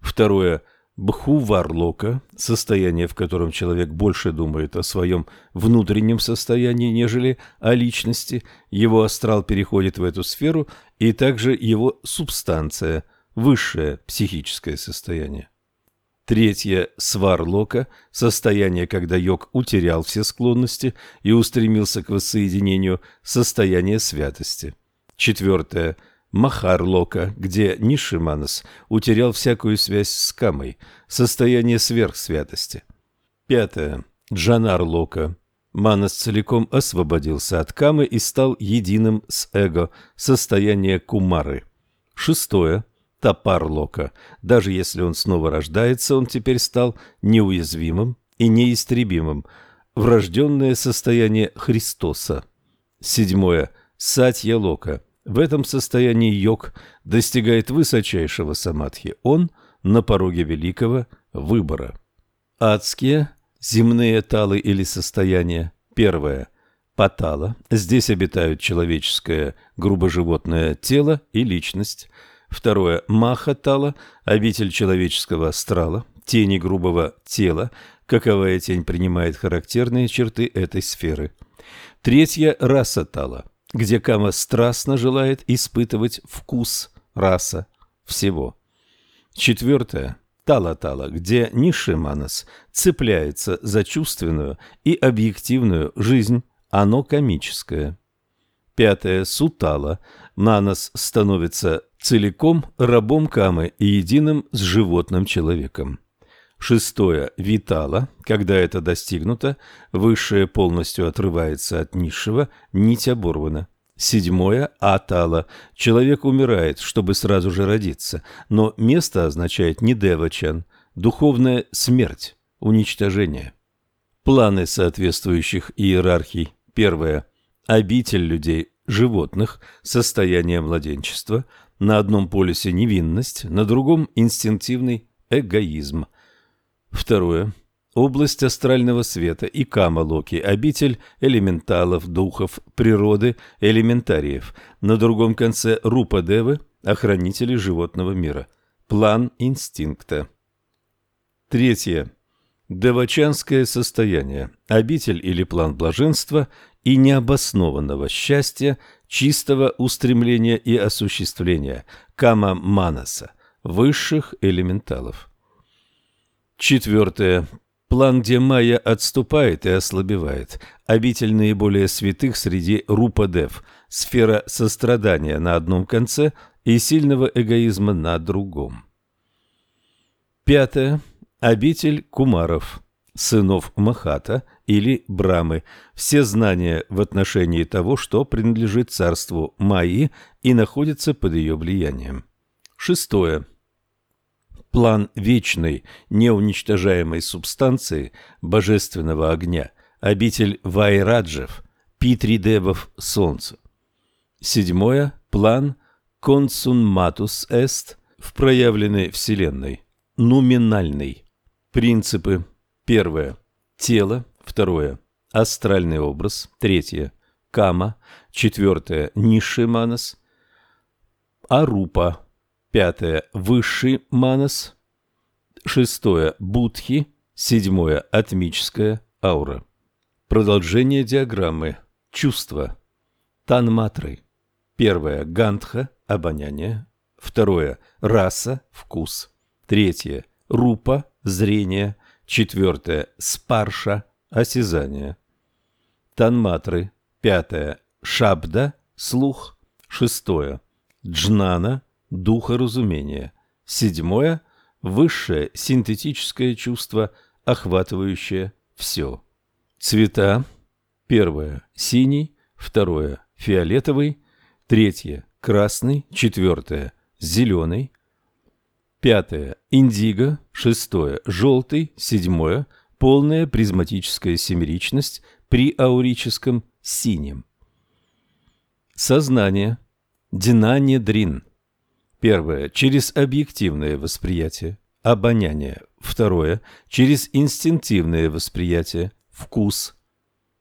Второе Бхуварлока, состояние, в котором человек больше думает о своем внутреннем состоянии, нежели о личности, его астрал переходит в эту сферу, и также его субстанция, высшее психическое состояние. Третье – сварлока, состояние, когда йог утерял все склонности и устремился к воссоединению, состояние святости. Четвертое – Махарлока, где Нишиманас утерял всякую связь с Камой, состояние сверхсвятости. Пятое. Джанарлока. Манас целиком освободился от Камы и стал единым с эго, состояние Кумары. Шестое. Тапарлока. Даже если он снова рождается, он теперь стал неуязвимым и неистребимым. Врожденное состояние Христоса. Седьмое. Сатья-лока в этом состоянии йог достигает высочайшего самадхи. Он на пороге великого выбора. Адские, земные талы или состояния. Первое. Патала. Здесь обитают человеческое грубоживотное тело и личность. Второе. Махатала. Обитель человеческого астрала. Тени грубого тела. Каковая тень принимает характерные черты этой сферы. Третье. Расатала где Кама страстно желает испытывать вкус раса всего. Четвертое. Тала-тала, где низший манас цепляется за чувственную и объективную жизнь, оно комическое. Пятое. Сутала. Манас становится целиком рабом Камы и единым с животным человеком. Шестое – витала. Когда это достигнуто, высшее полностью отрывается от низшего, нить оборвана. Седьмое – атала. Человек умирает, чтобы сразу же родиться, но место означает не девачан, духовная смерть, уничтожение. Планы соответствующих иерархий. Первое – обитель людей, животных, состояние младенчества. На одном полюсе невинность, на другом – инстинктивный эгоизм – Второе. Область астрального света и Кама-Локи, обитель элементалов, духов, природы, элементариев. На другом конце Рупа-Девы, охранители животного мира. План инстинкта. Третье. Девачанское состояние, обитель или план блаженства и необоснованного счастья, чистого устремления и осуществления, кама манаса, высших элементалов. Четвертое. План, где майя отступает и ослабевает, обитель наиболее святых среди рупадев, сфера сострадания на одном конце и сильного эгоизма на другом. Пятое. Обитель кумаров, сынов Махата или Брамы, все знания в отношении того, что принадлежит царству Майи и находится под ее влиянием. Шестое. План вечной, неуничтожаемой субстанции божественного огня, обитель Вайраджев, Питридевов Солнца. Седьмое. План Консунматус Эст в проявленной Вселенной, нуминальный. Принципы. Первое. Тело. Второе. Астральный образ. Третье. Кама. Четвертое. Низший манас. Арупа. Пятое. Высший манас. Шестое. Будхи. Седьмое. Атмическая аура. Продолжение диаграммы. Чувства. Танматры. Первое. Гандха. Обоняние. Второе. Раса. Вкус. Третье. Рупа зрение, четвертое – спарша, осязание. Танматры, пятое – шабда, слух, шестое – джнана, духоразумение, седьмое – высшее синтетическое чувство, охватывающее все. Цвета. Первое – синий, второе – фиолетовый, третье – красный, четвертое – зеленый, Пятое. Индиго. Шестое. Желтый. Седьмое. Полная призматическая семеричность при аурическом синем. Сознание. Динанедрин. Первое. Через объективное восприятие. Обоняние. Второе. Через инстинктивное восприятие. Вкус.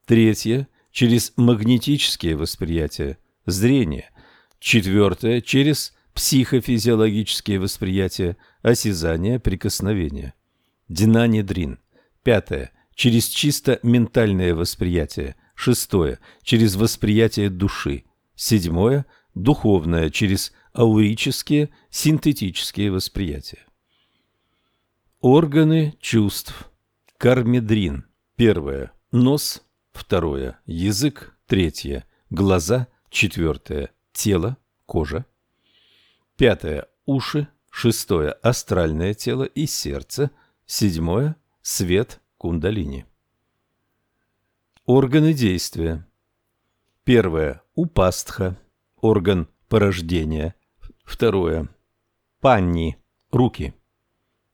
Третье. Через магнетические восприятия. Зрение. Четвертое. Через психофизиологические восприятия, осязание, прикосновение. Динанедрин. Пятое. Через чисто ментальное восприятие. Шестое. Через восприятие души. Седьмое. Духовное. Через аурические, синтетические восприятия. Органы чувств. Кармедрин. Первое. Нос. Второе. Язык. Третье. Глаза. Четвертое. Тело. Кожа. Пятое – уши. Шестое – астральное тело и сердце. Седьмое – свет кундалини. Органы действия. Первое – упастха, орган порождения. Второе – панни, руки.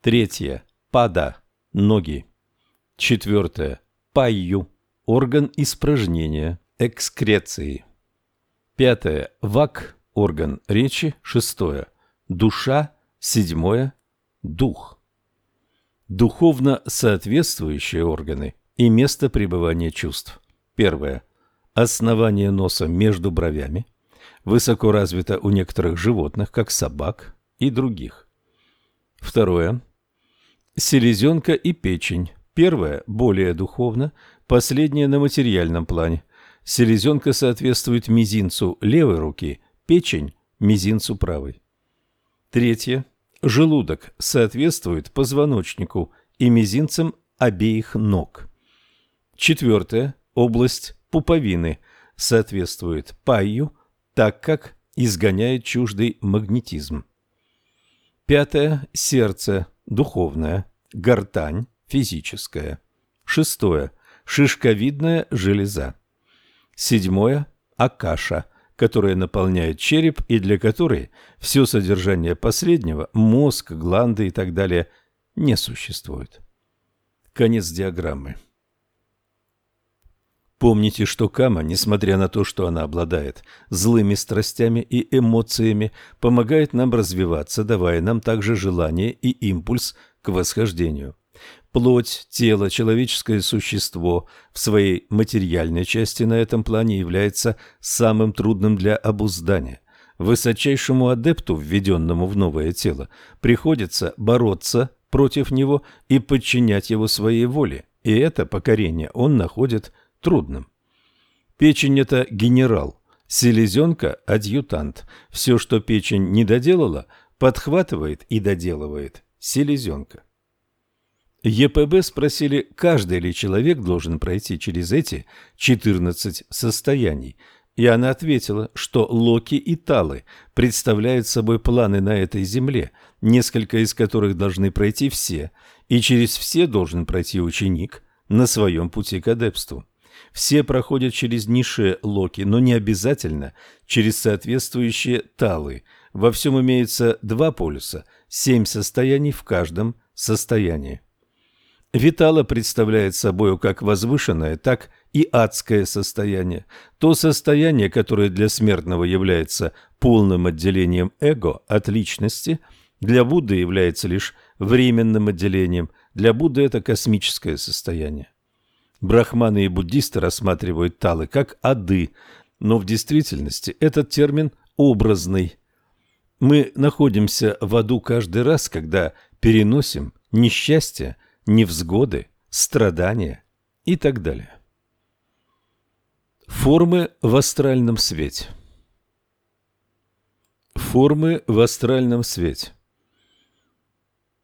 Третье – пада, ноги. Четвертое – пайю, орган испражнения, экскреции. Пятое – вак, орган речи, шестое – душа, седьмое – дух. Духовно соответствующие органы и место пребывания чувств. Первое – основание носа между бровями, высоко развито у некоторых животных, как собак и других. Второе – селезенка и печень. Первое – более духовно, последнее – на материальном плане. Селезенка соответствует мизинцу левой руки – печень – мизинцу правой. Третье. Желудок соответствует позвоночнику и мизинцам обеих ног. Четвертое. Область пуповины соответствует паю, так как изгоняет чуждый магнетизм. Пятое. Сердце – духовное, гортань – физическая. Шестое. Шишковидная железа. Седьмое. Акаша – которая наполняет череп и для которой все содержание последнего, мозг, гланды и так далее, не существует. Конец диаграммы. Помните, что Кама, несмотря на то, что она обладает злыми страстями и эмоциями, помогает нам развиваться, давая нам также желание и импульс к восхождению. Плоть, тело, человеческое существо в своей материальной части на этом плане является самым трудным для обуздания. Высочайшему адепту, введенному в новое тело, приходится бороться против него и подчинять его своей воле, и это покорение он находит трудным. Печень – это генерал, селезенка – адъютант. Все, что печень не доделала, подхватывает и доделывает селезенка. ЕПБ спросили, каждый ли человек должен пройти через эти 14 состояний, и она ответила, что Локи и Талы представляют собой планы на этой земле, несколько из которых должны пройти все, и через все должен пройти ученик на своем пути к адепству. Все проходят через низшие Локи, но не обязательно через соответствующие Талы. Во всем имеется два полюса, семь состояний в каждом состоянии. Витала представляет собой как возвышенное, так и адское состояние. То состояние, которое для смертного является полным отделением эго от личности, для Будды является лишь временным отделением. Для Будды это космическое состояние. Брахманы и буддисты рассматривают талы как ады, но в действительности этот термин образный. Мы находимся в аду каждый раз, когда переносим несчастье, невзгоды, страдания и так далее. Формы в астральном свете Формы в астральном свете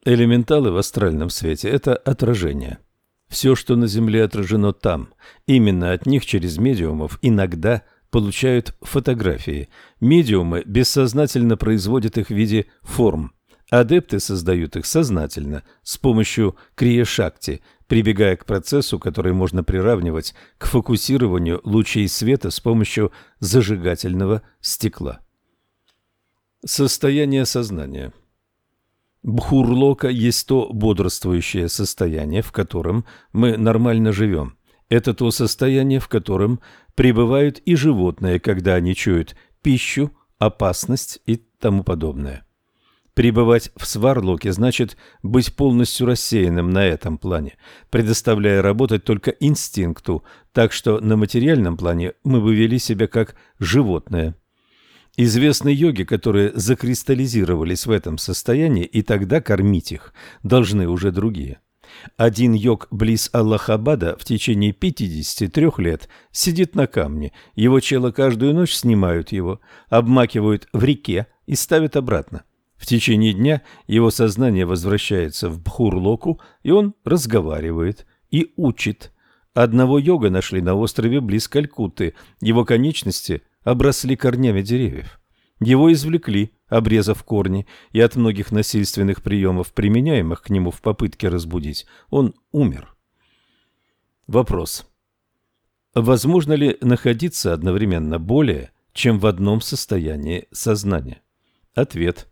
Элементалы в астральном свете – это отражение. Все, что на Земле отражено там, именно от них через медиумов иногда получают фотографии. Медиумы бессознательно производят их в виде форм. Адепты создают их сознательно, с помощью крия-шакти, прибегая к процессу, который можно приравнивать к фокусированию лучей света с помощью зажигательного стекла. Состояние сознания Бхурлока есть то бодрствующее состояние, в котором мы нормально живем. Это то состояние, в котором пребывают и животные, когда они чуют пищу, опасность и тому подобное. Пребывать в сварлоке значит быть полностью рассеянным на этом плане, предоставляя работать только инстинкту, так что на материальном плане мы бы вели себя как животное. Известны йоги, которые закристаллизировались в этом состоянии, и тогда кормить их должны уже другие. Один йог близ Аллахабада в течение 53 лет сидит на камне, его чело каждую ночь снимают его, обмакивают в реке и ставят обратно. В течение дня его сознание возвращается в Бхурлоку, и он разговаривает и учит. Одного йога нашли на острове близ Калькутты. Его конечности обросли корнями деревьев. Его извлекли, обрезав корни, и от многих насильственных приемов, применяемых к нему в попытке разбудить, он умер. Вопрос. Возможно ли находиться одновременно более, чем в одном состоянии сознания? Ответ.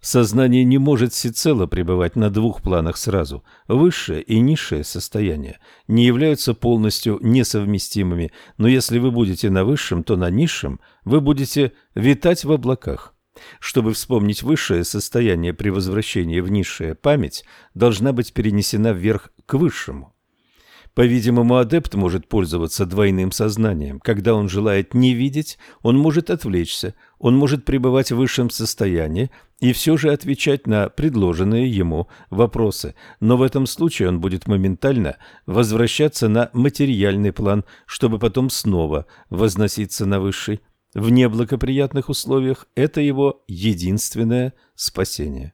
Сознание не может всецело пребывать на двух планах сразу. Высшее и низшее состояние не являются полностью несовместимыми, но если вы будете на высшем, то на низшем вы будете витать в облаках. Чтобы вспомнить высшее состояние при возвращении в низшее, память должна быть перенесена вверх к высшему. По-видимому, адепт может пользоваться двойным сознанием. Когда он желает не видеть, он может отвлечься, он может пребывать в высшем состоянии и все же отвечать на предложенные ему вопросы. Но в этом случае он будет моментально возвращаться на материальный план, чтобы потом снова возноситься на высший. В неблагоприятных условиях это его единственное спасение.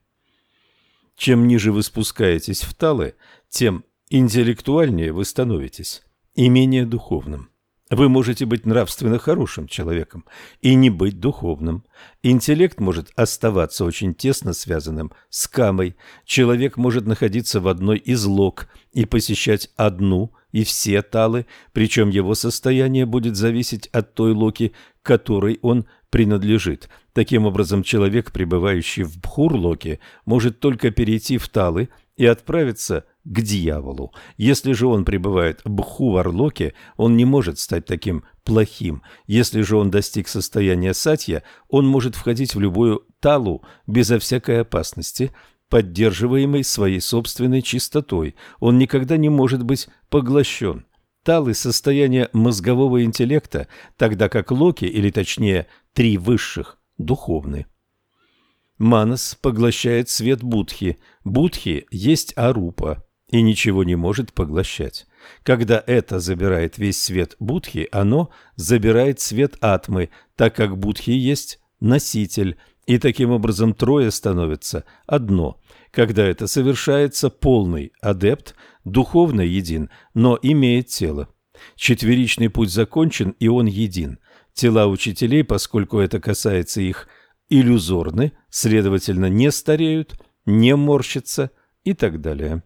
Чем ниже вы спускаетесь в талы, тем Интеллектуальнее вы становитесь и менее духовным. Вы можете быть нравственно хорошим человеком и не быть духовным. Интеллект может оставаться очень тесно связанным с камой. Человек может находиться в одной из лог и посещать одну и все талы, причем его состояние будет зависеть от той локи, которой он принадлежит. Таким образом, человек, пребывающий в Бхурлоке, может только перейти в талы и отправиться к дьяволу. Если же он пребывает в Бхуварлоке, он не может стать таким плохим. Если же он достиг состояния сатья, он может входить в любую талу безо всякой опасности, поддерживаемой своей собственной чистотой. Он никогда не может быть поглощен. Талы – состояние мозгового интеллекта, тогда как локи, или точнее три высших, духовны. Манас поглощает свет Будхи. Будхи есть Арупа и ничего не может поглощать. Когда это забирает весь свет Будхи, оно забирает свет Атмы, так как Будхи есть носитель, и таким образом трое становится одно. Когда это совершается, полный адепт духовно един, но имеет тело. Четверичный путь закончен, и он един. Тела учителей, поскольку это касается их, иллюзорны, следовательно, не стареют, не морщатся и так далее.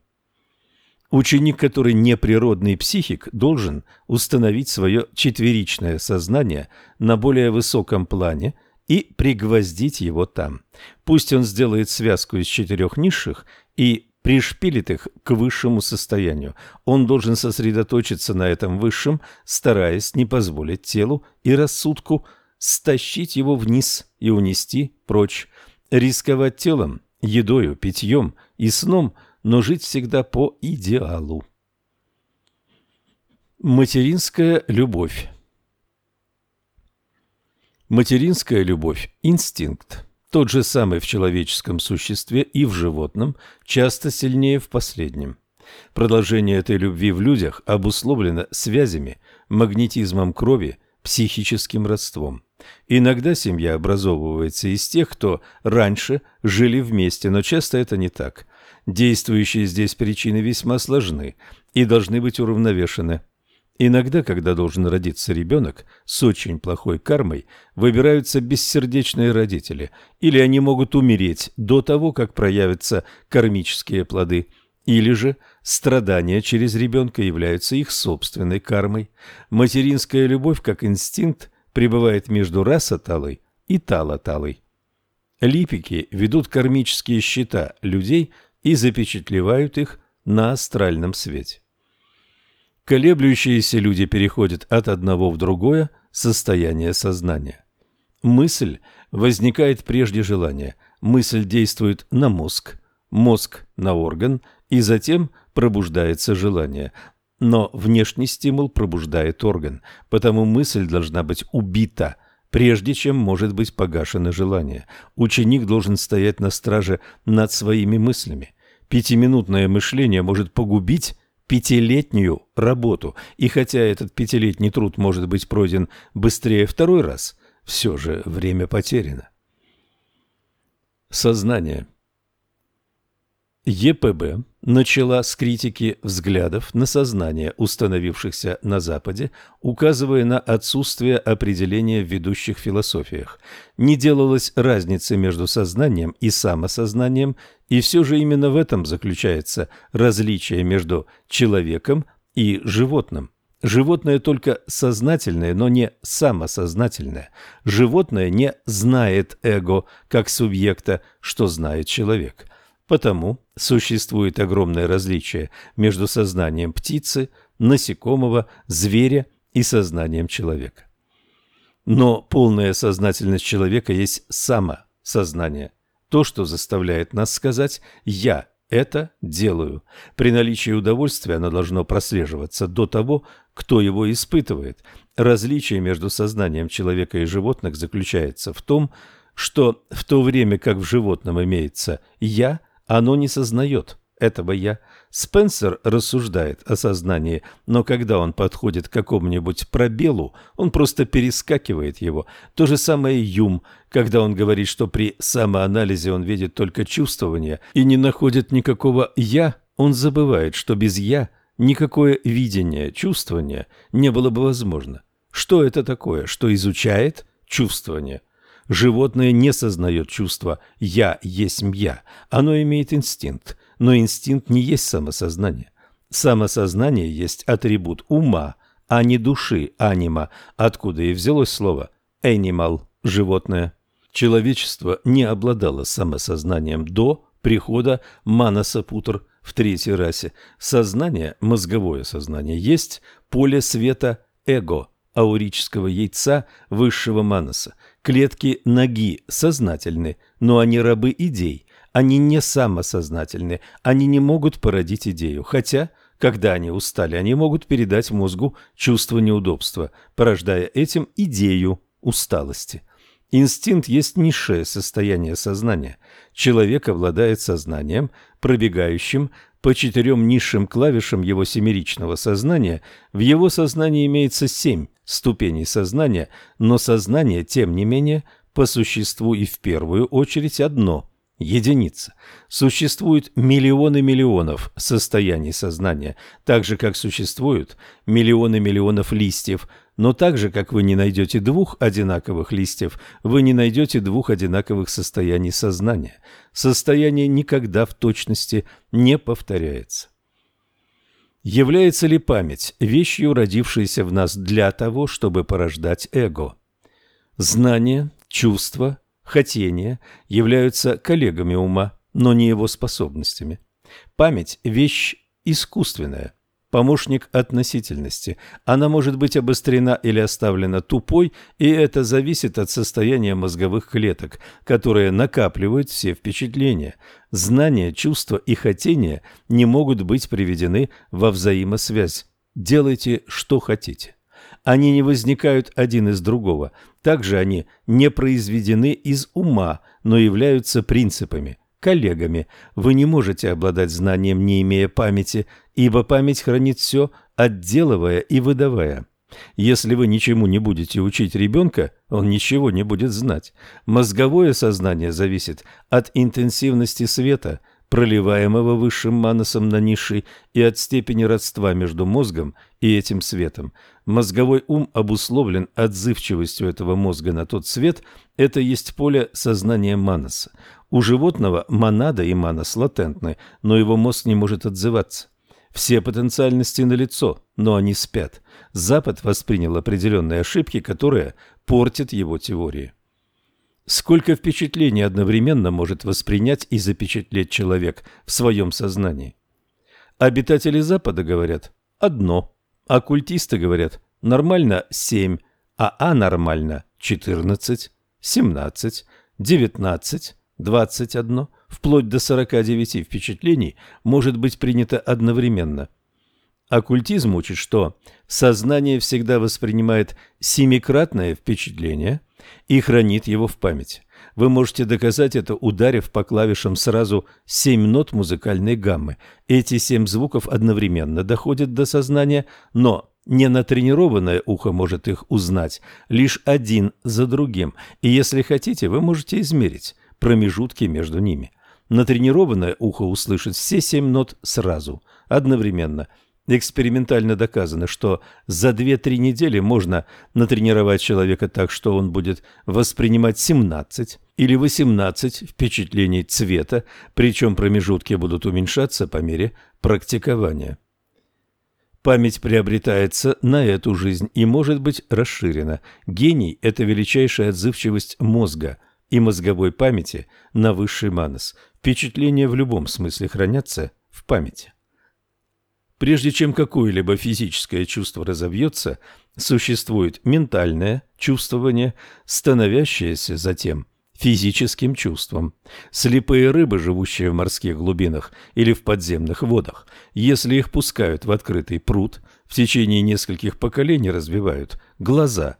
Ученик, который не природный психик, должен установить свое четверичное сознание на более высоком плане и пригвоздить его там. Пусть он сделает связку из четырех низших и пришпилит их к высшему состоянию. Он должен сосредоточиться на этом высшем, стараясь не позволить телу и рассудку стащить его вниз и унести прочь. Рисковать телом, едою, питьем и сном – но жить всегда по идеалу. Материнская любовь Материнская любовь – инстинкт. Тот же самый в человеческом существе и в животном, часто сильнее в последнем. Продолжение этой любви в людях обусловлено связями, магнетизмом крови, психическим родством. Иногда семья образовывается из тех, кто раньше жили вместе, но часто это не так. Действующие здесь причины весьма сложны и должны быть уравновешены. Иногда, когда должен родиться ребенок с очень плохой кармой, выбираются бессердечные родители, или они могут умереть до того, как проявятся кармические плоды, или же страдания через ребенка являются их собственной кармой. Материнская любовь, как инстинкт, пребывает между расаталой и талаталой. Липики ведут кармические счета людей – и запечатлевают их на астральном свете. Колеблющиеся люди переходят от одного в другое состояние сознания. Мысль возникает прежде желания. Мысль действует на мозг, мозг на орган, и затем пробуждается желание. Но внешний стимул пробуждает орган, потому мысль должна быть убита – прежде чем может быть погашено желание. Ученик должен стоять на страже над своими мыслями. Пятиминутное мышление может погубить пятилетнюю работу, и хотя этот пятилетний труд может быть пройден быстрее второй раз, все же время потеряно. Сознание – ЕПБ начала с критики взглядов на сознание, установившихся на Западе, указывая на отсутствие определения в ведущих философиях. Не делалось разницы между сознанием и самосознанием, и все же именно в этом заключается различие между человеком и животным. Животное только сознательное, но не самосознательное. Животное не знает эго как субъекта, что знает человек. Потому существует огромное различие между сознанием птицы, насекомого, зверя и сознанием человека. Но полная сознательность человека есть самосознание, то, что заставляет нас сказать «я это делаю». При наличии удовольствия оно должно прослеживаться до того, кто его испытывает. Различие между сознанием человека и животных заключается в том, что в то время как в животном имеется «я», оно не сознает этого «я». Спенсер рассуждает о сознании, но когда он подходит к какому-нибудь пробелу, он просто перескакивает его. То же самое Юм, когда он говорит, что при самоанализе он видит только чувствование и не находит никакого «я», он забывает, что без «я» никакое видение, чувствование не было бы возможно. Что это такое, что изучает чувствование? Животное не сознает чувства «я есть я», оно имеет инстинкт, но инстинкт не есть самосознание. Самосознание есть атрибут ума, а не души, анима, откуда и взялось слово «animal» – животное. Человечество не обладало самосознанием до прихода Манаса Путр в третьей расе. Сознание, мозговое сознание, есть поле света эго, аурического яйца высшего Манаса – Клетки ноги сознательны, но они рабы идей. Они не самосознательны, они не могут породить идею, хотя, когда они устали, они могут передать мозгу чувство неудобства, порождая этим идею усталости. Инстинкт есть низшее состояние сознания. Человек обладает сознанием, пробегающим по четырем низшим клавишам его семеричного сознания. В его сознании имеется семь ступеней сознания, но сознание, тем не менее, по существу и в первую очередь одно – единица. Существует миллионы миллионов состояний сознания, так же, как существуют миллионы миллионов листьев – но так же, как вы не найдете двух одинаковых листьев, вы не найдете двух одинаковых состояний сознания. Состояние никогда в точности не повторяется. Является ли память вещью, родившейся в нас для того, чтобы порождать эго? Знание, чувства, хотение являются коллегами ума, но не его способностями. Память – вещь искусственная – помощник относительности. Она может быть обострена или оставлена тупой, и это зависит от состояния мозговых клеток, которые накапливают все впечатления. Знания, чувства и хотения не могут быть приведены во взаимосвязь. Делайте, что хотите. Они не возникают один из другого. Также они не произведены из ума, но являются принципами коллегами. Вы не можете обладать знанием, не имея памяти, ибо память хранит все, отделывая и выдавая. Если вы ничему не будете учить ребенка, он ничего не будет знать. Мозговое сознание зависит от интенсивности света, проливаемого высшим манасом на низший, и от степени родства между мозгом и этим светом. Мозговой ум обусловлен отзывчивостью этого мозга на тот свет, это есть поле сознания манаса. У животного монада и манас латентны, но его мозг не может отзываться. Все потенциальности налицо, но они спят. Запад воспринял определенные ошибки, которые портят его теории. Сколько впечатлений одновременно может воспринять и запечатлеть человек в своем сознании? Обитатели Запада говорят «одно», оккультисты говорят «нормально семь», а анормально четырнадцать, семнадцать, девятнадцать. 21, вплоть до 49 впечатлений может быть принято одновременно. Оккультизм учит, что сознание всегда воспринимает семикратное впечатление и хранит его в памяти. Вы можете доказать это, ударив по клавишам сразу семь нот музыкальной гаммы. Эти семь звуков одновременно доходят до сознания, но ненатренированное ухо может их узнать лишь один за другим. И если хотите, вы можете измерить промежутки между ними. Натренированное ухо услышит все семь нот сразу, одновременно. Экспериментально доказано, что за 2-3 недели можно натренировать человека так, что он будет воспринимать 17 или 18 впечатлений цвета, причем промежутки будут уменьшаться по мере практикования. Память приобретается на эту жизнь и может быть расширена. Гений – это величайшая отзывчивость мозга – и мозговой памяти на высший манас. Впечатления в любом смысле хранятся в памяти. Прежде чем какое-либо физическое чувство разовьется, существует ментальное чувствование, становящееся затем физическим чувством. Слепые рыбы, живущие в морских глубинах или в подземных водах, если их пускают в открытый пруд, в течение нескольких поколений развивают глаза –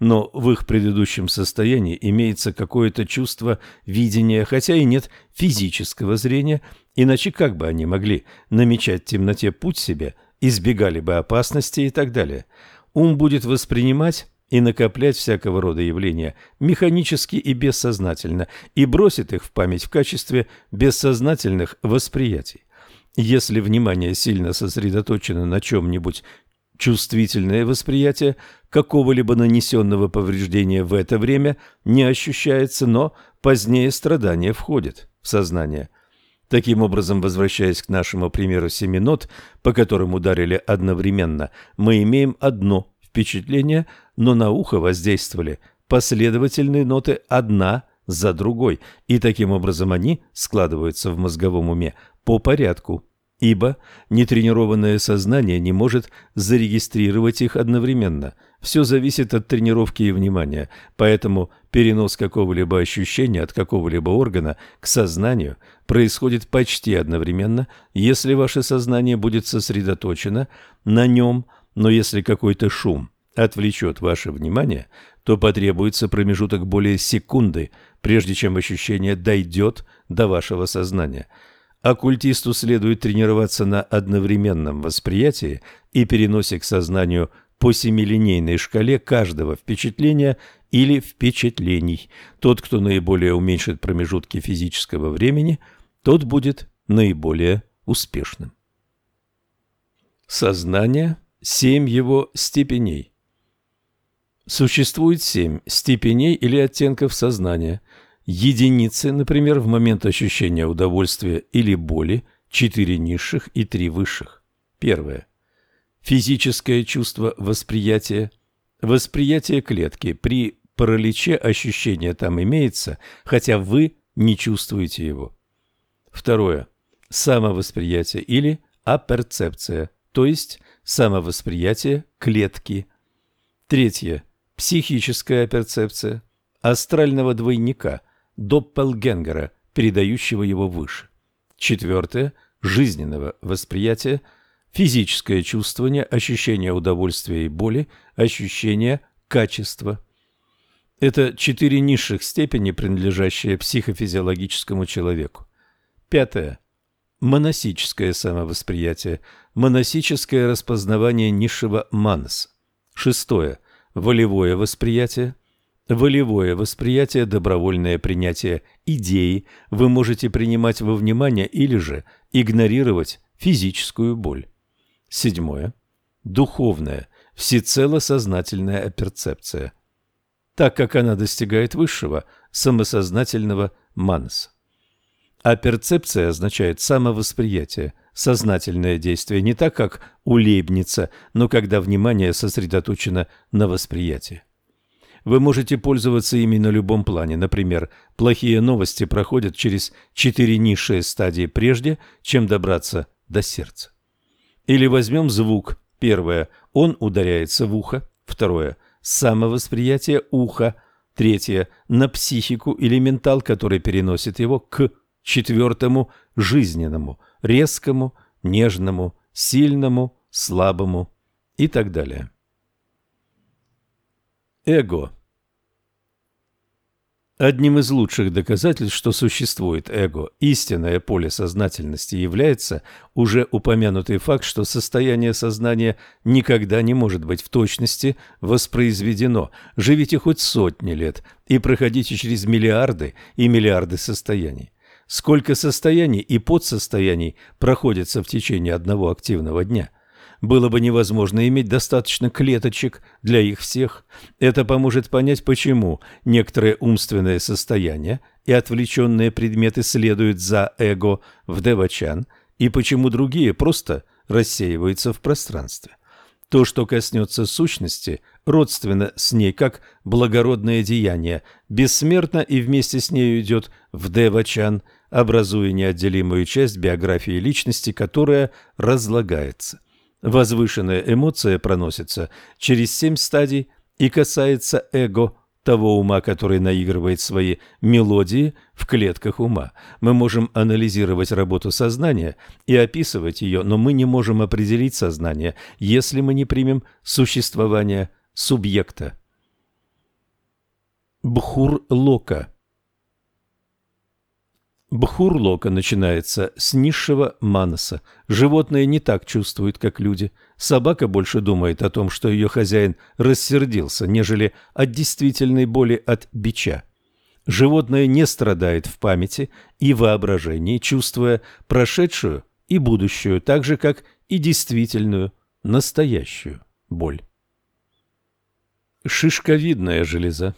но в их предыдущем состоянии имеется какое-то чувство видения, хотя и нет физического зрения, иначе как бы они могли намечать в темноте путь себе, избегали бы опасности и так далее. Ум будет воспринимать и накоплять всякого рода явления механически и бессознательно, и бросит их в память в качестве бессознательных восприятий. Если внимание сильно сосредоточено на чем-нибудь Чувствительное восприятие какого-либо нанесенного повреждения в это время не ощущается, но позднее страдание входит в сознание. Таким образом, возвращаясь к нашему примеру семи нот, по которым ударили одновременно, мы имеем одно впечатление, но на ухо воздействовали последовательные ноты одна за другой, и таким образом они складываются в мозговом уме по порядку ибо нетренированное сознание не может зарегистрировать их одновременно. Все зависит от тренировки и внимания, поэтому перенос какого-либо ощущения от какого-либо органа к сознанию происходит почти одновременно, если ваше сознание будет сосредоточено на нем, но если какой-то шум отвлечет ваше внимание, то потребуется промежуток более секунды, прежде чем ощущение дойдет до вашего сознания. Оккультисту следует тренироваться на одновременном восприятии и переносе к сознанию по семилинейной шкале каждого впечатления или впечатлений. Тот, кто наиболее уменьшит промежутки физического времени, тот будет наиболее успешным. Сознание – семь его степеней. Существует семь степеней или оттенков сознания. Единицы, например, в момент ощущения удовольствия или боли, четыре низших и три высших. Первое. Физическое чувство восприятия. Восприятие клетки. При параличе ощущение там имеется, хотя вы не чувствуете его. Второе. Самовосприятие или аперцепция, то есть самовосприятие клетки. Третье психическая перцепция астрального двойника, доппелгенгера, передающего его выше. Четвертое – жизненного восприятия, физическое чувствование, ощущение удовольствия и боли, ощущение качества. Это четыре низших степени, принадлежащие психофизиологическому человеку. Пятое – моносическое самовосприятие, моносическое распознавание низшего манаса. Шестое – волевое восприятие. Волевое восприятие – добровольное принятие идеи вы можете принимать во внимание или же игнорировать физическую боль. Седьмое. Духовная, всецело сознательная перцепция. Так как она достигает высшего, самосознательного манаса. А перцепция означает самовосприятие, сознательное действие, не так, как у Лейбница, но когда внимание сосредоточено на восприятии. Вы можете пользоваться ими на любом плане. Например, плохие новости проходят через четыре низшие стадии прежде, чем добраться до сердца. Или возьмем звук. Первое – он ударяется в ухо. Второе – самовосприятие уха. Третье – на психику или ментал, который переносит его к четвертому – жизненному – резкому, нежному, сильному, слабому и так далее. Эго Одним из лучших доказательств, что существует эго, истинное поле сознательности, является уже упомянутый факт, что состояние сознания никогда не может быть в точности воспроизведено. Живите хоть сотни лет и проходите через миллиарды и миллиарды состояний сколько состояний и подсостояний проходится в течение одного активного дня. Было бы невозможно иметь достаточно клеточек для их всех. Это поможет понять, почему некоторые умственные состояния и отвлеченные предметы следуют за эго в девачан, и почему другие просто рассеиваются в пространстве. То, что коснется сущности, родственно с ней, как благородное деяние, бессмертно и вместе с нею идет в девачан – образуя неотделимую часть биографии личности, которая разлагается. Возвышенная эмоция проносится через семь стадий и касается эго, того ума, который наигрывает свои мелодии в клетках ума. Мы можем анализировать работу сознания и описывать ее, но мы не можем определить сознание, если мы не примем существование субъекта. Бхур-лока Бхурлока начинается с низшего манаса. Животные не так чувствуют, как люди. Собака больше думает о том, что ее хозяин рассердился, нежели от действительной боли от бича. Животное не страдает в памяти и воображении, чувствуя прошедшую и будущую, так же, как и действительную, настоящую боль. Шишковидная железа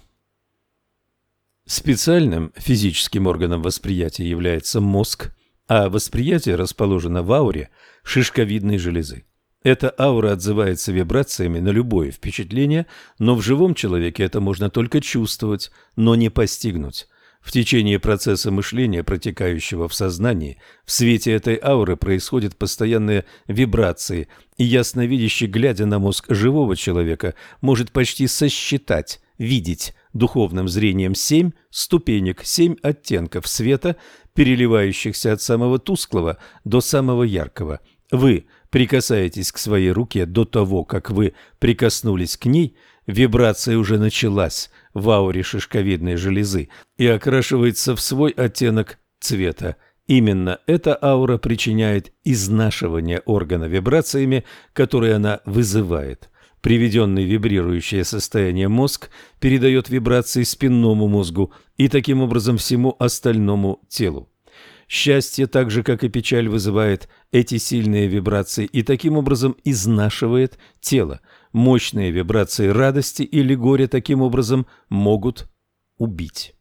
Специальным физическим органом восприятия является мозг, а восприятие расположено в ауре шишковидной железы. Эта аура отзывается вибрациями на любое впечатление, но в живом человеке это можно только чувствовать, но не постигнуть. В течение процесса мышления, протекающего в сознании, в свете этой ауры происходят постоянные вибрации, и ясновидящий, глядя на мозг живого человека, может почти сосчитать, видеть духовным зрением семь ступенек, семь оттенков света, переливающихся от самого тусклого до самого яркого. вы прикасаетесь к своей руке до того, как вы прикоснулись к ней, вибрация уже началась в ауре шишковидной железы и окрашивается в свой оттенок цвета. Именно эта аура причиняет изнашивание органа вибрациями, которые она вызывает. Приведенный вибрирующее состояние мозг передает вибрации спинному мозгу и таким образом всему остальному телу. Счастье, так же как и печаль, вызывает эти сильные вибрации и таким образом изнашивает тело. Мощные вибрации радости или горя таким образом могут убить.